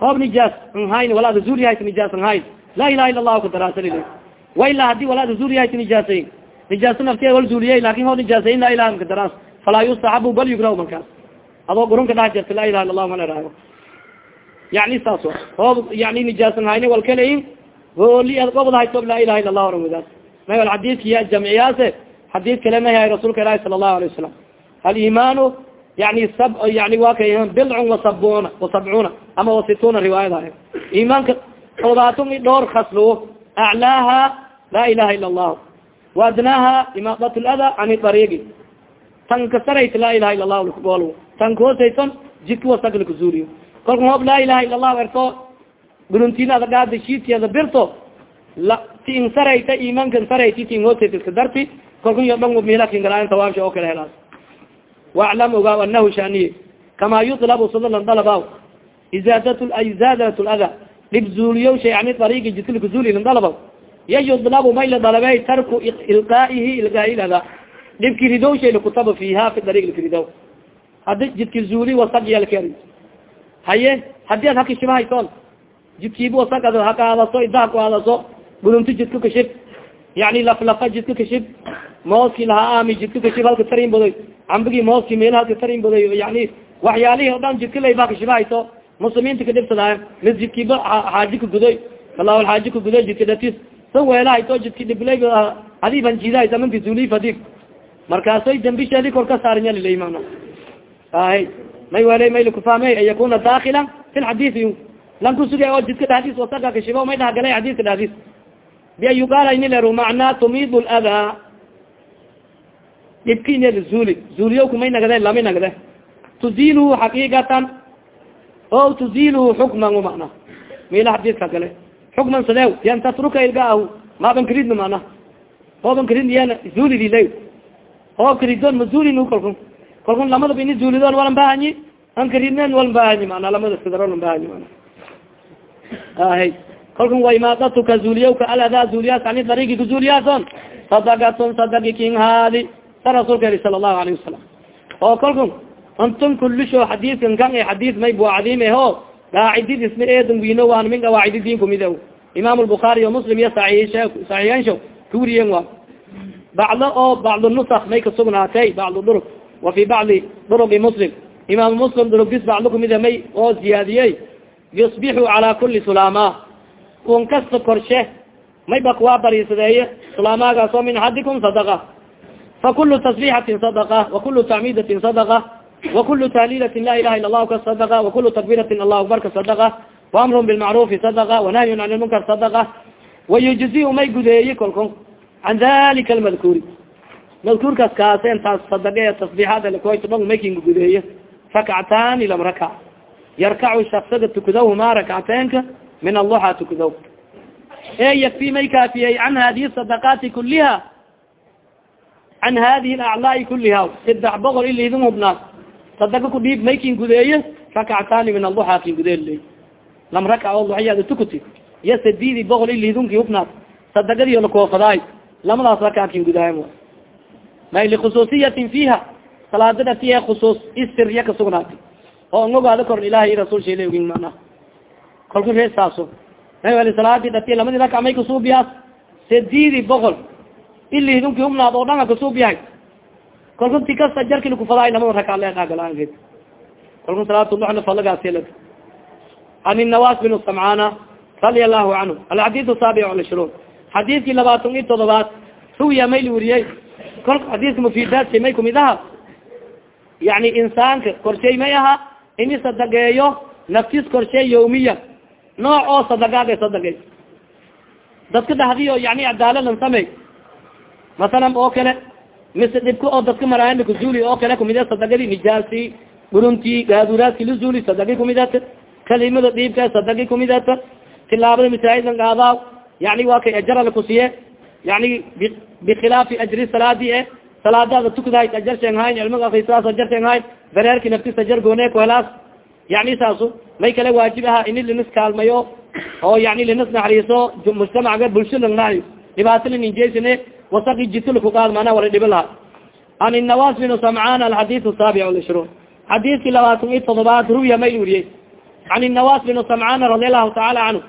hoob nijaas nhayn walaada zuuliyahayt nijaas nhayn laa ilaha ila allahu kadaraasali wailaa haddii walaada zuuliyahayt nijaasayn nijaaso naftiya wal zuuliyay laakiin hoo nijaasayn laa ilaha kadaraas falaa yustaxabu bal yugra markaas adoo gurunka dhax jirta laa ilaha illa allahu malaraago yani saas hoob yani nijaasan hayne walkalayin hooli ad gobodahayto laa ilaha illa allah oran wadaas may wal xadiidka jamciyaase xadiid kale mahay rasuulka ilahi sala allahu alay wasalam alimaanu yani yani wa kay bilcun wasabuna wasabcuna ama wasituna riwaayada imaanka todobaatan i dhowr khaslo aclaaha laa ilaha ila allahu. Waadnaaha imaadat lada can dariigi tan kasaraysa laa ilaha ila allahu lakagol tan kahoosayson jidka wasag lakazuuliyo kolka hoob laa ilaha ila allahu erto guruntinada gaada shiitiyada birto la ti insarayta imanka insarayti ti hoosaysa iska darti kolka yo dhan milakingalaayan tawaabsha oo kale helaas. Waaclam ogaaw anahu shaniye kama yulabu sadalan dalabaw izaadat izaadat lada dhib zuuliyo shay ani dariigi jidka lakazuulilan dalabaw ya yudlabu la dalabey tarku ilqaa'ihi ilgaai lada dhibki ridow shay lakutaba fiha fi dariig lakridow hadi jidki zuuli wasag yalker haye haddii ad hakishibahaysoon jidkiiba wasag ad hakaadaso ida hakuadaso gudunti jidka kashib yani laflafa jidka kashib mooski lahaa aami jidka kashib halka tarin badoy cambigi mooski meel halka tarin badoy yani waxyaalihi o dhan jidka layba kashibahayso muslimiinta kadhibsadaayo mis jidkiiba xaaji ka gudoy kalaa xaaji ka gudoy jidka datis san weelahayso jidki dhiblay adiiban jiidahaysa manti zuulif adig markaasoy dambisheedi kor ka saarnyalilaman ahy may wele may lakufahmey an yakuna dakila fi lxadiisi lan kusuga oo jidka dhadis wasaga kashibo may dhahgalay xadiiska dhadis bian yuqaala ini leru macnaa tumid ladaa dhibki zuuli zuuliyowka may nagde lami nagde tuziilhu xaqiiqatan o tuziilhu xukman mana mila xadiiska gale xukman sadew yan tatruka ilgaahu maaban karidna mana ooban karid yan oo karidon mazulin kalkun lamadaba ini zuulidon walan bahanyi an walan bahanyi mana lamada sidarolan bahanyi mana ahay kalkun wa imaadatuka zuuliyawka aladaa zuuliyaas ani darigi kazuuliyaason sadakatun sadaki king haadi sa rasuulka eli sala allahu alayhi wasalam oo kalkun antun kulisho xadiidkan kan e xadiid may buacdiim ho. Gaacidid isma eedan wino waan min gawaacidi diin kumid imaam lbukaari o muslim iyo saxiixansho kuriyen wa. Bacdo oo bacd nusak may kasugnaatay bacd durug wa fi bacdi durugi muslim. Imaam muslim durugdis bacdo kumida may oo ziyaadiyey yusbixu cala kuli sulama un kasta korshe? May bak waa barisadeeye sulaamagaasoo min axadikum sadaqa. Fakulu tasbixatin sadaqa wakulu tacmidatin sadaqa wakulu tahliilatin la ilaha ila allahu ka sadaqa wakulu takbiratin allahu akbar ka sadaqa waamrun bilmacrufi sadaqa wanahyun can lmunkar sadaqa. Wayujzi may gudeeye kolkon can dalika almadkuuri madkuurkaas kaaseen taas sadaqe tasbiixaad lakoytodhon makinga gudeeye rakcataani lam rakac yarkacu shaksaga tukadawhuma rakcateenka min alluxa tukadaw e yakfi may kaafiyey can hadihi sadaqaati kuliha can hadihi alaclaai kuliha saddex boqol ilidin hubnaad sadaqa kudhiib maykin gudeeye rakcataani min alluxa kin gudeeley lam rakac o luxyaada tukuti iyo sadidi boqol ilidunki hubnaad sadaqadiyo lakoofadaay lamadaas rakakin gudahay may likhusuusiyatin fiiha salaada dhatiye khusuus isirya kasugnaati oo ang ogaado korn ilahay rasul shela ogin mana kolka ree saaso nawali salaadi dhati lamadi raka may kasuubiyaas sedidi boqol. Ili hidunki hubnaad oo dhanga kasuubiyahay kolka ti kasta jarki lakufadaay lamada raka leaagalaangeed kolka salaatuluxna falagaasila an nawas bin samcana radia allahu canhu alxadid saabic cishruun xadiidkii labaatan iyo todobaad ruwiya may la weriyey kolka xadiidka mufidaadsa may kumid aha? Yani insaanka korshay may aha? Ini sadageeyo naftis korshay yawmiya nooc oo sadagaaga sadagay dadka dhahdiyo yani cadaaladan samey masalan oo kale mise dhibka oo dadka maraayan kuzuli oo kale kumide sadagadi nijaasi burunti gaaduraadki lazuli sadagi kumidata kalimada dhiibka sadagi kumidata tilaabada masaaidlan qaadaaw yani waa kay ajarala kusiye yani bikhilaafi ajri salaadi e salaadaada tukdahay ajar sheenhayn cilmiga akrisaas ajar sheenhayn dareerki naftis ajar goone kuhelaas yani saasu may kale waajib aha ini linis kaalmayo oo yani linis naxariiso mujtamaca bulsho langnayo dhibaato lininjesine wasaki jitulkuqaad mana wala dhibi laha an nawas bin samcaan alxadid saabic cishruun xadiidkii labaatan iyo todobaad ruwiya may uriyey. An nawas bin samcaan radi allahu taala canhu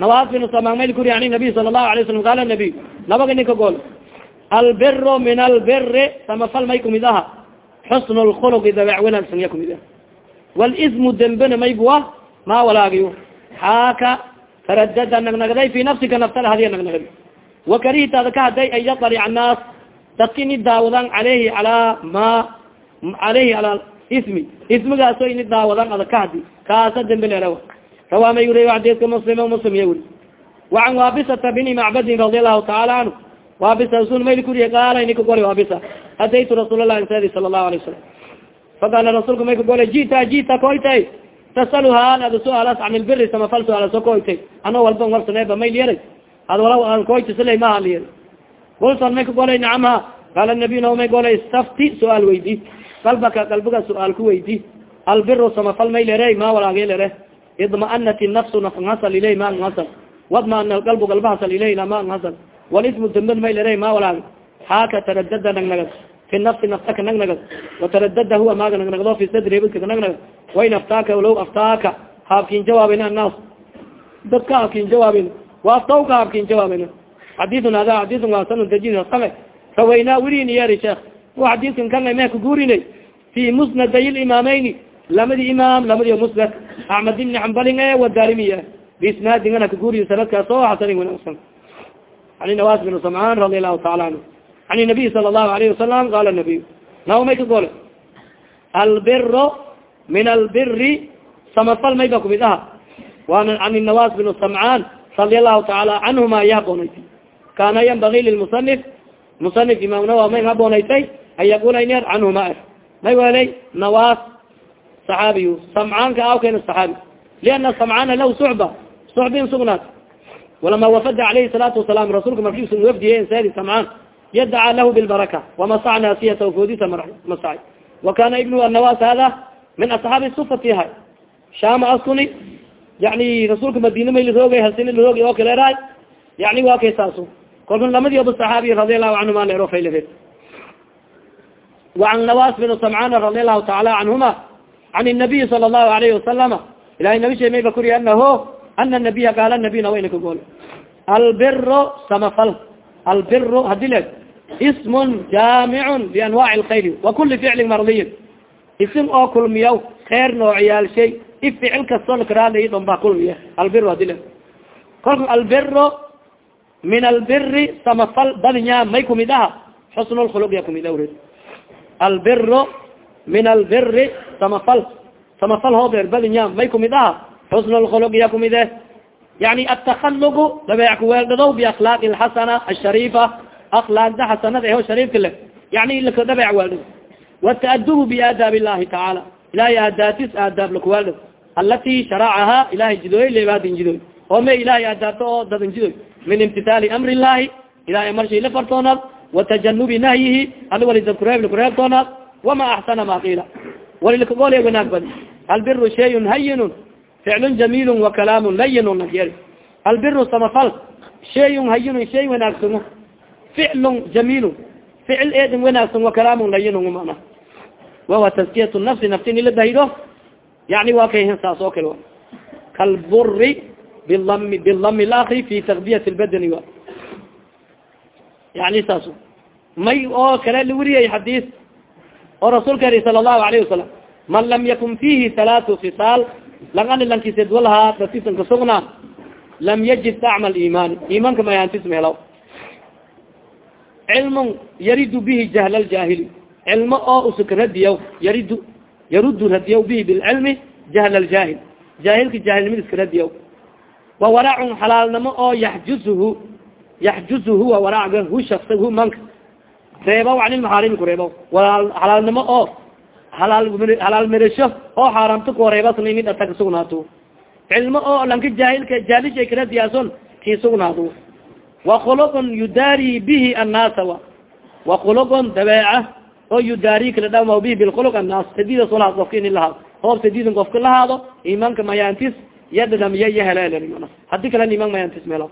nawas bin samcaan may kuriy an nabiy sala allahu alay slam qaala nabiy nabaga ninka gool. Albiro min albiri samafal may kumid aha. Xusn lkhuluqi dabeec wanaagsan ya kumid ah walismu dembena maybuwa ma walaagiyo xaaka taradada nagnagday fi nafsika naftada hadiya nagnagday wakarihtaada ka haday an yaطalic annaas dadka ini daawadaan aleyhi alaa ma aleyhi ala ismi ismigaaso ini daawadaan ada ka hadi kaasa dembe leerawa rawaa wuriy xadiidka muslim muslim ya wacan waabisata bini macbadin radi allahu taala canhu waabisa rasul mayl kuriye qaala ini kagoli waabisa ataytu rasuul lahi sadi sala allahu alay wasalam faqaala rasuulka may kagole jita jita koytay tasaluha an ada su'aalas can ilbiri samafal su'aalaso koytay ano walba warsaneeba may liyaray ad wala an koyta silay maha liyar kulsan may kagolay nacamha qaala nabiy na may golay istafti su'aal weydi qalbaka qalbiga su'aal ku weydi albiru samafal may lere ma walaage lere idma'anat nafsu nafnhasal ilay ma nhasal wadma'ana alqalbu galba hasal ilayna ma nhasal walismu dambed may lere ma walaage xaaka taradada nagnagad fi nafsi naftaka nagnagad wataradada huwa maaga nagnagdo fi sadri bidka nagnagad wayn aftaaka low aftaaka haabkin jawaabin annaas dadka haabkin jawaabin waaftawka haabkin jawaabin xadiun hada xadiun waasan dajin same rawaynaa wirin yeri sheekh wa xadiidkan kana me ka guurinay fi musnaday limaameyni lamadi imaam lamadi musnad axmed ibni xambalin e wadarimiy biisnaadin ana ka guuriyo sanadkaas oo xasanin wanaagsan an nawas bin samcaan radi allahu taala anhu an nabiy sala allahu alayhi wasalam qala nabiy naw may ka gole albiro min albiri samafal may ba kumid aha wana an nawas bin samcaan radi allahu taala canhuma ya haboonaytay kana yanbagi lilmusanif musanif imaam nawa may haboonaytay an yaqula iner canhuma er may welay nawas saxaabiyu samcaanka awkena saxaabi liana samcaana lahu sucba sucbin sugnaat walama wafada alayhi salaatu wasalaam rasuulka markiisu wafdiye sadi samcaan yadacaa lahu bilbaraka wamasacna siyata foodisa masacay wa kana ibnu annawas hada min asxaabi sufati ahay shama askuni yani rasuulka madina may laroogay halsini laroogi oo kale eraay yani waa kay saaso kolka lamadi oba saxaabiy radi allahu canhuma leero faylare وعn نواس بن سمعاn رضي الله تعالى عنهma عن النبي صلى الله عليه وسلم ilahy nabi she may ba kuriy anah ana النaبiya qaal نabina wayna ka gool albir samafal albir hadi le ism jaamic lianwaac lkayr wakuli ficlin mardiyin isim oo kulmiya kheyr noociyaalshay i ficil kastoo lakaraadhonba kulmiya albir hadi le kolka albiro min albiri samafal badnya may kumid aha xusnlkhuluqya kumid awred albiro min albiri samafal samafal hoodeer badnya may kumid aha xusnlkhuluqya kumide yani atakalug dabeec kuweeldhado biakhlaaqi alxasana ashariifa akhlaaqda xasanada eho shariifka le yani laka dabeec weeldhado wataadubu biaadaab illahi tacaala ilahay aadaatis aadaab lakuweeldhado alati sharacaha ilahay jidooy lebaadin jidooy oo me ilahay aadaabto oo dadan jidooy min imtitaali amri illahi ilahay amarshi la fartoonaad watajanubi nahyihi ali walidkureeb lakureebtoonaad wama axsana ma qiila walilkagole wanaag badi albiru shayun hayinun ficlun jamiilu wakalaamun layinun nagyer albiru samafal shayun hayinun shay wanaagsan ficlun jamiilun ficil eedin wanaagsan wakalaamun layinun mana wawa taskiyat nafsi nafti in ila dahiro yani waa kay saas oo kale kalburi bilami bilami lakri fi takdiyat lbadani wa yani saas may oo kale la weriyay xadiis oo rasuulka eri sala allahu alayhi wasalam man lam yakun fihi halaatu khisaal lang ani lankisedwalahaa dasisan kasugna lam yajid dacma aliimaani iimaanka mayaantis mehelaw cilmun yaridu bihi jahla ljaahili cilmo oo usuka radiyaw yaridu yarudu radiyaw bihi bilcilmi jahla ljaahil jaahilka jaahilnimadiska radiyaw wa waracun xalaalnimo oo yaxjuzuhu yaxjuzuhu wa waracga hu shaksa hu manka reebaw an ilmaxaarimi kureebaw halaalnimo oo halaal merasho oo xaaraamta kureebasna imid ata kasugnaato cilmo oo lanka jaahilka jaalishay karadiyaason kii sugnaado wakuluqun yudaari bihi annaasa wa. Wakuluqun dabeeca oo yudaari kala dhama bihi bilkhuluq annaas sadidas walahaad qofka ini lahaado hoob sadidan qofka lahaado imaanka mayaantis yadadamiya iyo heleel haddii kalen mayaantis melo.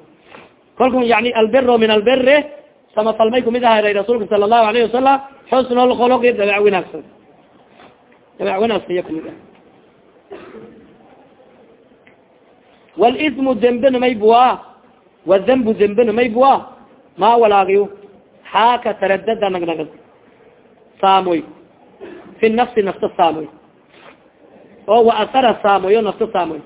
Kalku yani albero min albere samafalmay kumid ahay rasuulka sala allahu alayhi wasalam xusnulkhuluqi dabeec wanaagsan iya kumid walismu dembena maybua wadambu dembena maybua maa walaagiyo xaaka taradada nagnagad saamoy fi nafsi nafta saamoy oo wa asara saamoy o nafta saamoy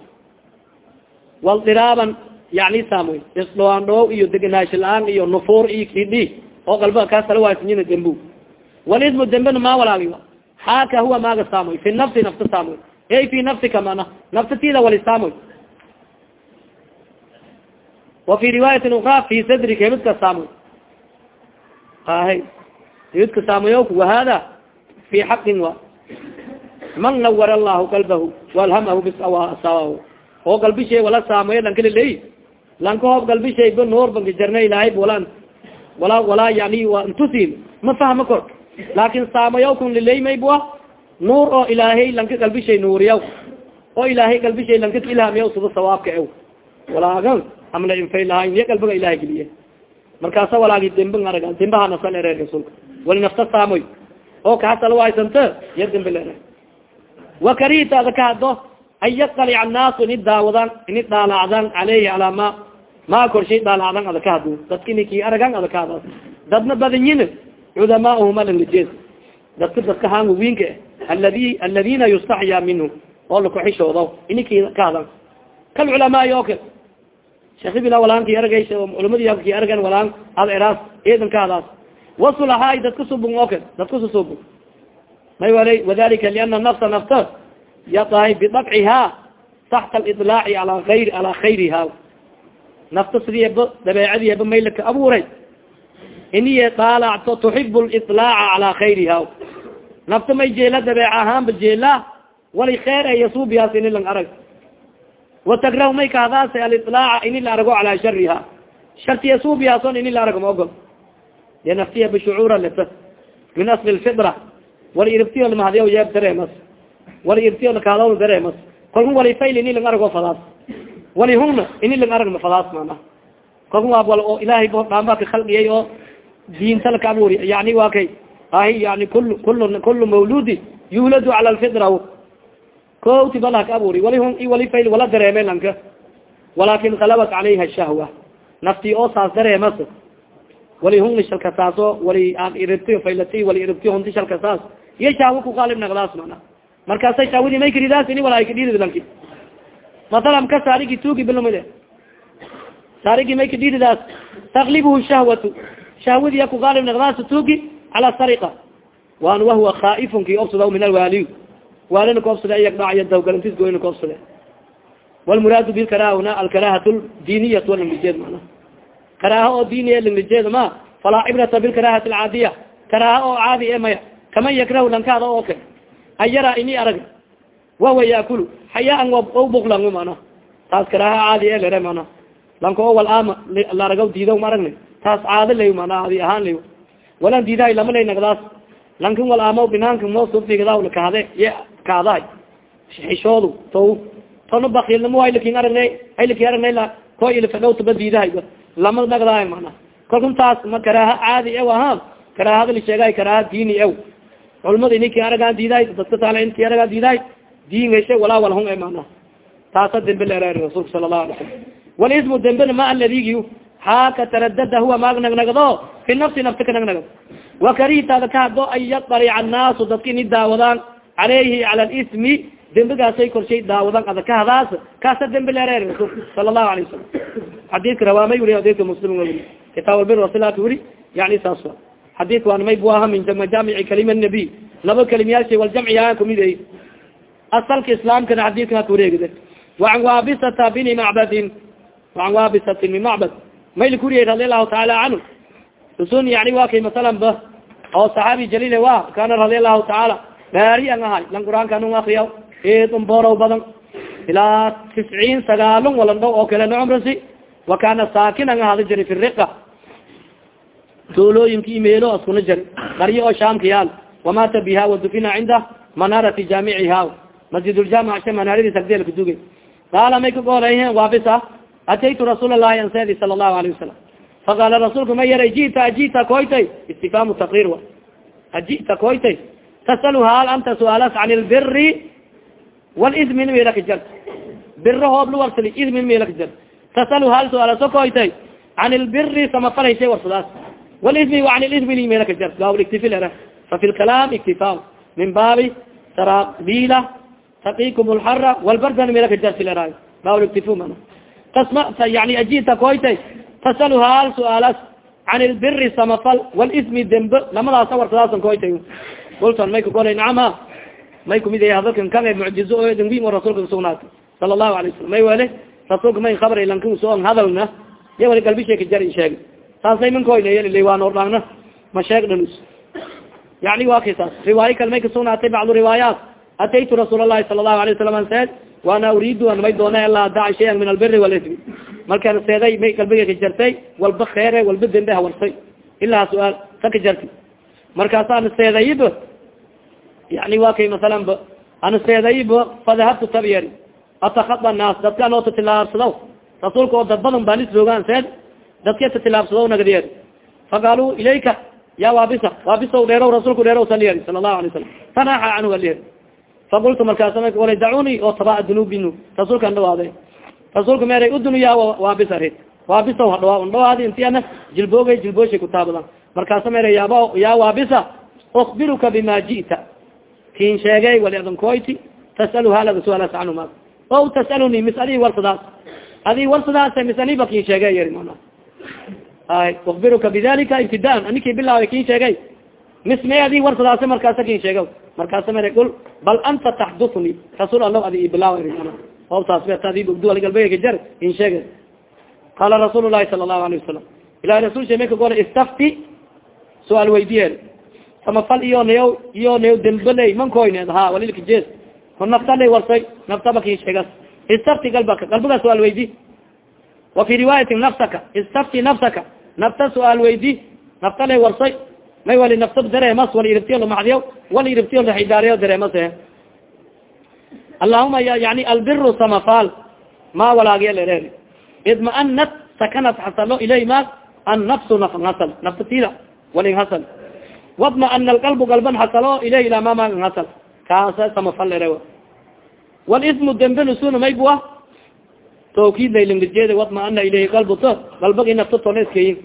waldiraaban yani saamoy isdhoan dhoow iyo degenaashi la'aan iyo nufuur iyo kidhi oo qalbaga kaasala waasinyina dembu walismu dembena maa walaagiyo xaaka huwa maaga saamoy fi nafsi nafta saamoy ey fi nafsika mana naftatida wali saamoy wa fi riwaayati ukra fi sadrika hemidka saamoy ahay hemidka saamoyo wahada fi xaqin wa man nawar allahu qalbahu walhamahu bisawa oo galbishay wala saamoyo lankala leey lanka hoob galbishay ba noor banka jarna ilaahay walaan wala walaa yani wa intusin ma fahma kor laakin saamayaw kun lilaymaybua nuur oo ilaahay lanka galbishay nuuriyaw oo ilaahay galbishay lanka ilhamiyaw sida sawaabka ew. Walaagan amla infay lahayn iya galbiga ilahay geliye markaasa walaagi dembe araga dembaha nasal ere rasuulka. Wali nafta saamoy oo kaasala wahaysanta iya dembe lere wakarihta ada ka haddo an yaqalic annaasu ini daawadaan ini dhaalacdaan caleyhi calaa ma maa korshay dhaalacdan ada ka haddo. Dadka ini aragan ada ka hadas dadna badanyin cudamaahum alanglajeed dadka dadka haan wiinka aladi aladina yustaxyaa minhu oo lakuxishoodo ini ki ka hadan kalculamaai o kale. Shekibila walaan ki aragay culamadi ki aragan walaan ad eraas eedan ka hadaas. Wasulahaay dadka subung o kale dadka susubung may wala wadalika liana nafsa nafta yatahay bidabciha taxta alilaaci ala ayr ala khayriha. Nafta sidiiba dabeecadiiba maylaka abuuray iniye daalacto tuxib liطlaaca cala khayriha nafta may jeela dabeec ahaanba jeela wali kheer e yasuubiyaas ini lang arag watagrah may kahadaas alilaaca ini la arago calaa shariha sharti yasuubiyaason ini la arag ma ogol de naftiya bishucuura leta min asli lfitra wali iribtiyo lamahadyaw yeeb dareemas wali iribtiyo lakaadaw dareemas kalku wali fayl ini lang arago fadaas wali hungna ini lang aragna fadaas mana kalku waab wal oo ilaahay bo dhaamba ka khalqiyay oo diinta laka abuuri yani waa kay ahi yani kul kul kulu mawludi yuuladu cala lfitra koti ba laka abuuri wali hun wali fayl wala dareeme lanka walakin kalabat calayha shahwa nafti oo saas dareemas wali hungni shalkasaaso wali aan iribtiyo faylati wali iribtiyo hunti shalkasaas iyo shahwa kuqaalib naqdaas mana markaasa shahwadi may karidaas ini wala kadhidid lanki masalan ka saarigi tuugi bilumide saarigi may shahwatu shahwadiya kuqaalib naqdaas tuugi cala sariqa wan wahuwa khaifun ki obsada min alwaaliy waalina kaobsada iyagdhacy dawgalantis goyna kaobsade walmuraadu bilkaraha huna alkarahat diniyat walanglijeed mana karaha oo diniya langlijeed ma falaa cibrata bilkarahat alcaadiya karaha oo caadi e maya kaman yakrahu lankaada oo kale an yara ini arag wawa yaakulu xayaan o buklang mana taas karaha caadi e lere mana lanka o wal ama laragaw diidaw ma aragna taas caado lay mana adi ahaan lay walan diidahay lama lay nagdaas lankin wal aamo binaanka moosufigadaw lakahade ye kaadahay xishoodu to tono bakilnimo ay laakiin aragna ay laki aragna la ko ilfadhowtaba diidahay lama nagdaay mana kalkun taas ma karaaha caadi ew aha karaahada la sheegay karaaha diini ew. Culamada iniki aragaan diidahay dadka taala inki aragaa diidahay diingashe walaa walhun e mana taasa dembe leereer rasuulka sala lahu alay salam walismu dembena ma aladigiy haaka taradada huwa maag nagnagdo fi nafsi nafta ka nagnagdo wakarihtaada ka haddo an yadarica annaasu dadka ini daawadaan caleyhi cala lismi dembigaasay korshay daawadan ada hadaas kaasa dembi leereer rasuulka sala lahu alay wasalam xadiidka rawaamay wuri adika muslim wuri kitaab albir wasilaka wuri yani saas wa xadiidka waan may bu aha min majaamici kalima nabiy laba kalimyaasha waljamciyaa kumid ay. Asalka islaamkana xadiidkan haka wareegide. Waan waabisata bini macbadin. Waan waabisatin min macbad mayli kuriyay radi allahu taala canhu usun yani wa kay masalan ba oo saxaabi jaliil wa kana radi allahu taala gaari an ahay lan qur'aanka anung akriya eedun borow badan ilaa tisciin sagaalon walan dhow oo kale na cumrasi wa kana saakin an ahada jari fi riqa tuulooyinka imeelo askuna jari qaryo oo shaamka yaal wamata biha wadufina cinda manarati jaamiciha masjidljamic sha manaaradi sagdeelka duge ataytu rasuul allahi ansedi sala allahu alayh wasalam faqaala rasuulka ma yara jita ajita koytay istifaamu taqrir wa ajita koytay tasalu hal anta suaalas can lbiri walismin melaka jar biro hoob la warsali ismin melaka jar tasalu hal suaalaso koytay can lbiri samafalhayshay warsadaas walismi an lismi melaka jar gaawliktifil era fafi lkalaam iktifa min baabi sarabila taqikum lxara walbardan melaka jarsilera gaawliktifu mana tasma yani ajita koytay tasalu hal suaalas can lbiri samafal walismi dembe lamadaasa warsadaasan koytay kultan may kakole nacama may kumid hadalkan kan mucjizo o dangim o rasulka kasugnaatay sala allahu alay wasalam may wele rasulka may kabra lankan soon hadalna ya wali galbishay ka jar sheeg saasay mankoyna waan ordhaangna ma sheeg dhanus yani wa kay saas riwaayo kale may kasugnaatay bacdu riwaayaat ataytu rasuul allahi sala allahu alay wasalam an seed waana uriidu an may doona an laa daca shayan min albiri walismi markaan seeday may galbiga ka jartay walba kheere walba dembe hawarsay ilaa su'aal sa ka jarti markaasaan seedayib yani wa kay masalan ba ana seedayib fadahabtu tabyar atakada naas dadka anoo tatilaabsado rasuulka oo dad badan baalis joogaan seed dadka tatilaabsado nagadiyer faqaaluu ilayka ya waabisa waabisa dheerow rasuulku dheerow saliyar sala allahu alay salam fanaaxa canhu aliyer faqultu markaasa dacuni oo tabaa dunubinu rasuulka an dhawaaday rasuulka meeray udunuya waabisa rid waabisa hadhawaa n dhawaadi inti ana jilboogay jilbooshay kutaabadan markaasa meera yaaba ya waabisa ukbiruka bima ji'ta kin sheegay wali adankoyti tasalu halaga sualas canhu ma o tasaluni mis adii warsadaas adii warsadaas mis aniba kin sheegay yari mana ay ukbiruka bidalika ibtidaan aniki bilaaway kin sheegay mis may adii warsadaas markaasa kin sheega markaasa mere ul bal anta taxdutni rasuul allah adi ibilaawa mana obtaas adi galbeega jar kin sheegay. Qala rasuul lahi sala allahu alayh wasalam ilahi rasul she may ka gora istafti su'aal weydiye samafal iyo nayo iyo nayo dembeley mankoyne ha walilka jees. Ko naftalay warsay naftaba kin sheegas. Istafti galbaka galbiga su'aal weydi. Wa fi riwaayati nafsaka istafti nafsaka nafta su'aal weydi. Naftalay warsay may wali nafta dareemas wali iribtiyo lamaxdiyo wali iribtiyo laxidaariyo dareemase. Allahuma yani albiru samafal ma walaagiya lereer. Idmaanat sakanat hasalo ilay ma annafsu nafn hasal nafta tida walin hasal wadmaana alqalbu galban hasalo ilay ila ma magan hasal kaasa samafal lere walismu dembe nusuna may bua tawkiid laylingajeeda wadmaana ilayhi qalbu to galbagi nafta toleskayin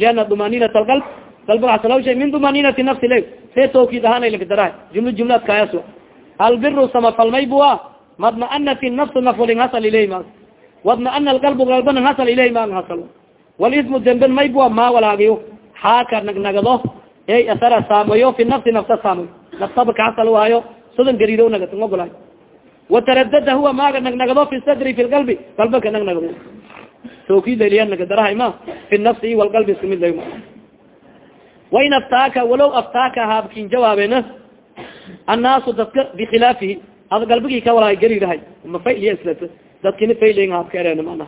liana dumaninat alqalb galbaga hasalo shay min dumaninati nafsi le see tawkiid ahaan aylinkadara jumla jumlaad kaayas albiru samafal may bua madmaanat nafsu naf walin hasal ilayhi ma. Wadmaana alqalbu galbana hasal ilayhi magan hasal. Walismu demben may bua ma walaagiyo. Xaaka nagnagado ey asara saamayo fi nafsi nafta saamayo naftaba kahasal waayo sudan garido nagatng ogolaay wataradada huwa maaga nagnagado fi sadri fi lgalbi galbaka nagnagado. Tawkiidaliya nagadarahay ma fi nafsi walgalbi isku mid lay ma wain aftaaka walow aftaaka haabkin jawaabena annaasu dadka bikhilaafihi ad galbigii ka walaay garirahay ma fayliya islat dadkina faylen haabka ereen mana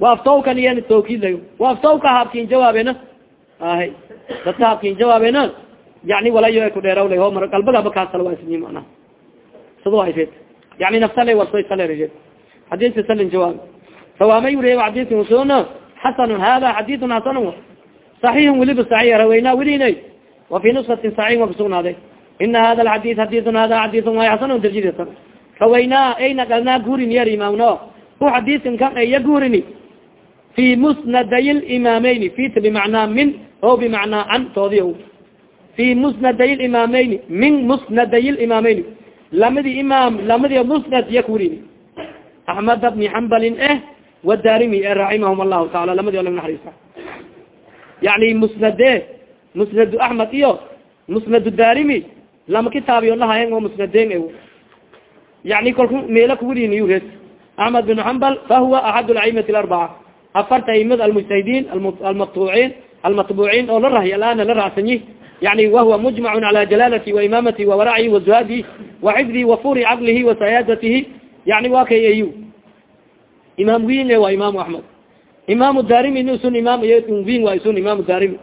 waaftawkan iyan tawkiid lay waaftawka haabkin jawaabena ahay dadka haabkin jawaabena yani walayo ku dheeraw lay ho mar galbagaba kaasal waa isni mana sado ayd yani naftala warsoy salered xadiska salin jawaab fawaamay wuriye xadiska usuna xasanun hada xadisun xasanun صaxiixun weliba raweynaa welinay wa fi nuskatin saxiix wa kusugnaaday ina hada alxadis xadisun hada way xasan darjidasan rawaynaa ay naqalnaa guurin yar imaamno u xadiiskan kan aya guurini fi musnaday limaameyni fit bimacnaa min o bimacnaa can toodi fi musnaday limaameyni min musnaday limaameyni lamadi imaam lamadi musnad ya kurini axmed bni xambalin eh wadarimi e raximahum allahu taala lamadi ola naxariisa yani musnade musnadu axmed iyo musnadu darimi lama kitaabiyo lahayen oo musnaden e yani kolku meela kuwiliniy res axmed bin xambal fahuwa axad lacimati larbaca afarta aimad almujtahidiin almatuciin almatbuciin oo la rahy alana la racsanyi yani wahuwa mujmacun cala jalaalati waimamati wawaraci wazuhadi waxifdi wafuri caqlihi wasayaadatihi yani wa kay ayu imaam win waa imaamu axmed imaamu darimi isun imaam win waa isun imaamu darimi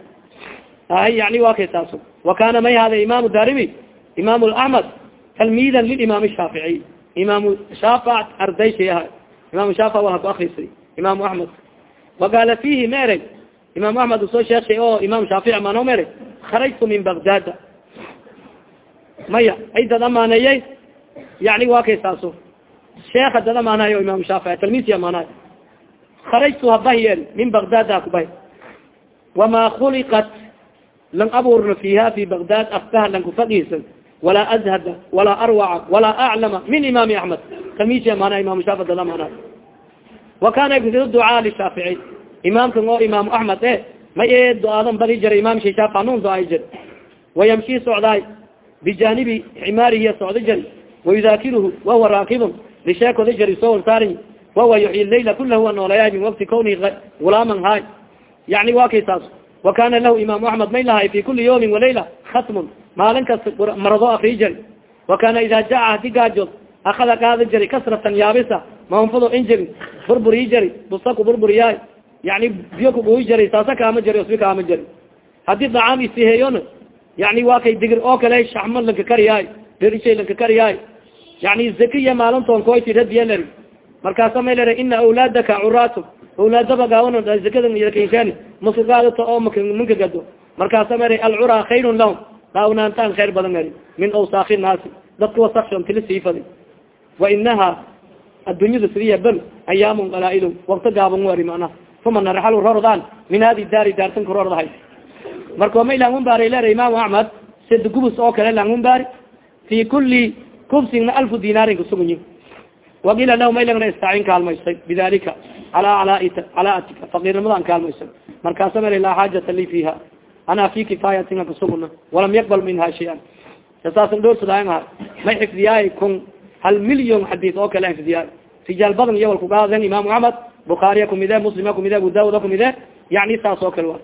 ahay yani wa kay taaso wa kana may hada imaamu darimi imaam axmed talmidan lilimaam shaaficiy imaamu shaafac ardayshay aha imaamu shaafac waa ku akrisay imaamu axmed waqaala fihi ma ereg imaam axmed u soo sheegshay o imam shaafici mano ma ereg kharajtu min bagdada maya ay dad amaaneeyey yani waa kay saaso sheeka dad amaanayo imam shaafici talmisi amaanayo kharajtu habahiyen min bagdada hakubahi wama khuliqat lang abuurna fiha fi bagdad aftaha lang kufagiisan walaa azhada walaa arwaca walaa aclama min imaami axmed talmisi amaanayo imam shaafi dad amaanayo wa kana yagsidu ducaa lishaafici imaamkan oo imaamu axmed e may e do-aadan badi jira imam shishaf hanuun do-ay jir wayamshi socdaay bijanibi ximaarihiya socda jari wayudaakiruhu wahuwa raakibun lisheekoda jari soo warsaari wahuwa yuxyi layla kulahu wa nooleyaay min wakti kawni gulaaman haay yani waa kay saas wa kana lahu imaamu axmed may lahay fi kuli yawmin walayla khatmun maalin kasta marado akrii jari wa kana ida jaa hadi gaajood akada qaada jari kasratan yaabisa maanfado injiri burburi jari busaku burburiyaay yani biyo kuguy jari saasa kaama jari osbi kaama jari haddii dacaam isiheeyona yani waa kay digir oo kale shaxma lanka kariyaay berishay lanka kariyaay yani zakiya maalintoon koyti radiyalari markaasa may lera ina awlaadaka curaatu awlaadaba gaawan zakadankeni masagaadata oo manka gado markaasa mara alcuraa khayrun lahum. Daawnaantaan khayr badan ari min awsaaki naasi. Dadka wasakshon tili siifadi. Wa inaha addunyada sidiya bel ayaamun qalaail wakta gaaban wari mana uma naraxal rordaan. Min hadi daari daartan kurordahay marka may langunbaari lera imaamu axmed sid gubus oo kale langunbaari fi kuli kubsina alfu dinaarin kusugunyi waqiila lahu may lagna istaacin kaalmaysay bidalika ala calaatika faqiirnimadaan kaalmaysay markaasa mel laa xaajata li fiha ana fi kifaayatina kasuguna walam yaqbal minha shay-an sasaasan dhoorsadaang aha may xifdiyaay kun hal milyon xadiis oo kale xifdiyaay rijaal badan iyo walkugaaden imaamu axmed bukhaariya kumide muslima kumide abu daawuda kumide yani saas oo kale wa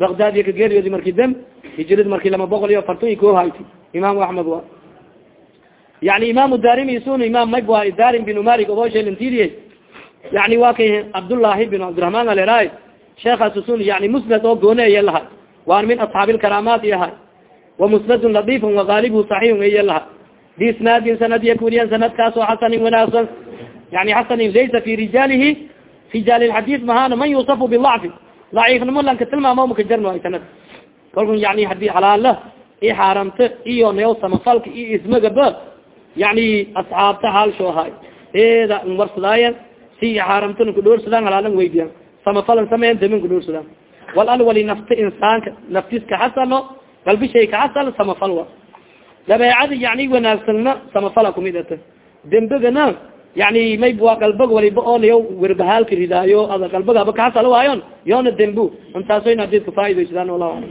bagdad iyo kageeriyoodi marki dem hijirad marki lama boqol iyo fartun i koo hayti imaamu axmed wa yani imaamu darimi sun imaam mayb wa darim bin malik oboshelantiriye yani wa kay cabdullahi bin cabdiraحman aleraay sheekaas sun yani musnad oo goone eye lahay waan min asxaabi lkaramaat yahay wamusnadun latifun wagaalibhu saxiixun eye laha biisnaadin sanadiya kuriyan sanadkaas oo xasanin wanaagsan yani xasanin laysa fi rijaalihi rijaal lxadiis mahana man yusafu bilacfi daciifnimo lanka tilmaamo makajarno ay sanad kalkun yani haddii halaala i xaaramta iyo neo samafalka iyo ismagaba yani asxaabta haalsho ahay eeda warsadaayan si xaaramtana kudhoorsadaan halaalan weydiyan samafalan sameyan damin kudhoorsadaan wal alwali nafta insaanka naftiska xasano galbishay ka xasal samafal wa dabeecada yani wanaagsanna samafala kumid ata dembegana yani mayb waa galbag waliba oonayo werbahaalka ridaayo ada galbagaba kaxasal waayon yoona dembu. Intaasoyn hadid kafaaidaysadaan wallahu alam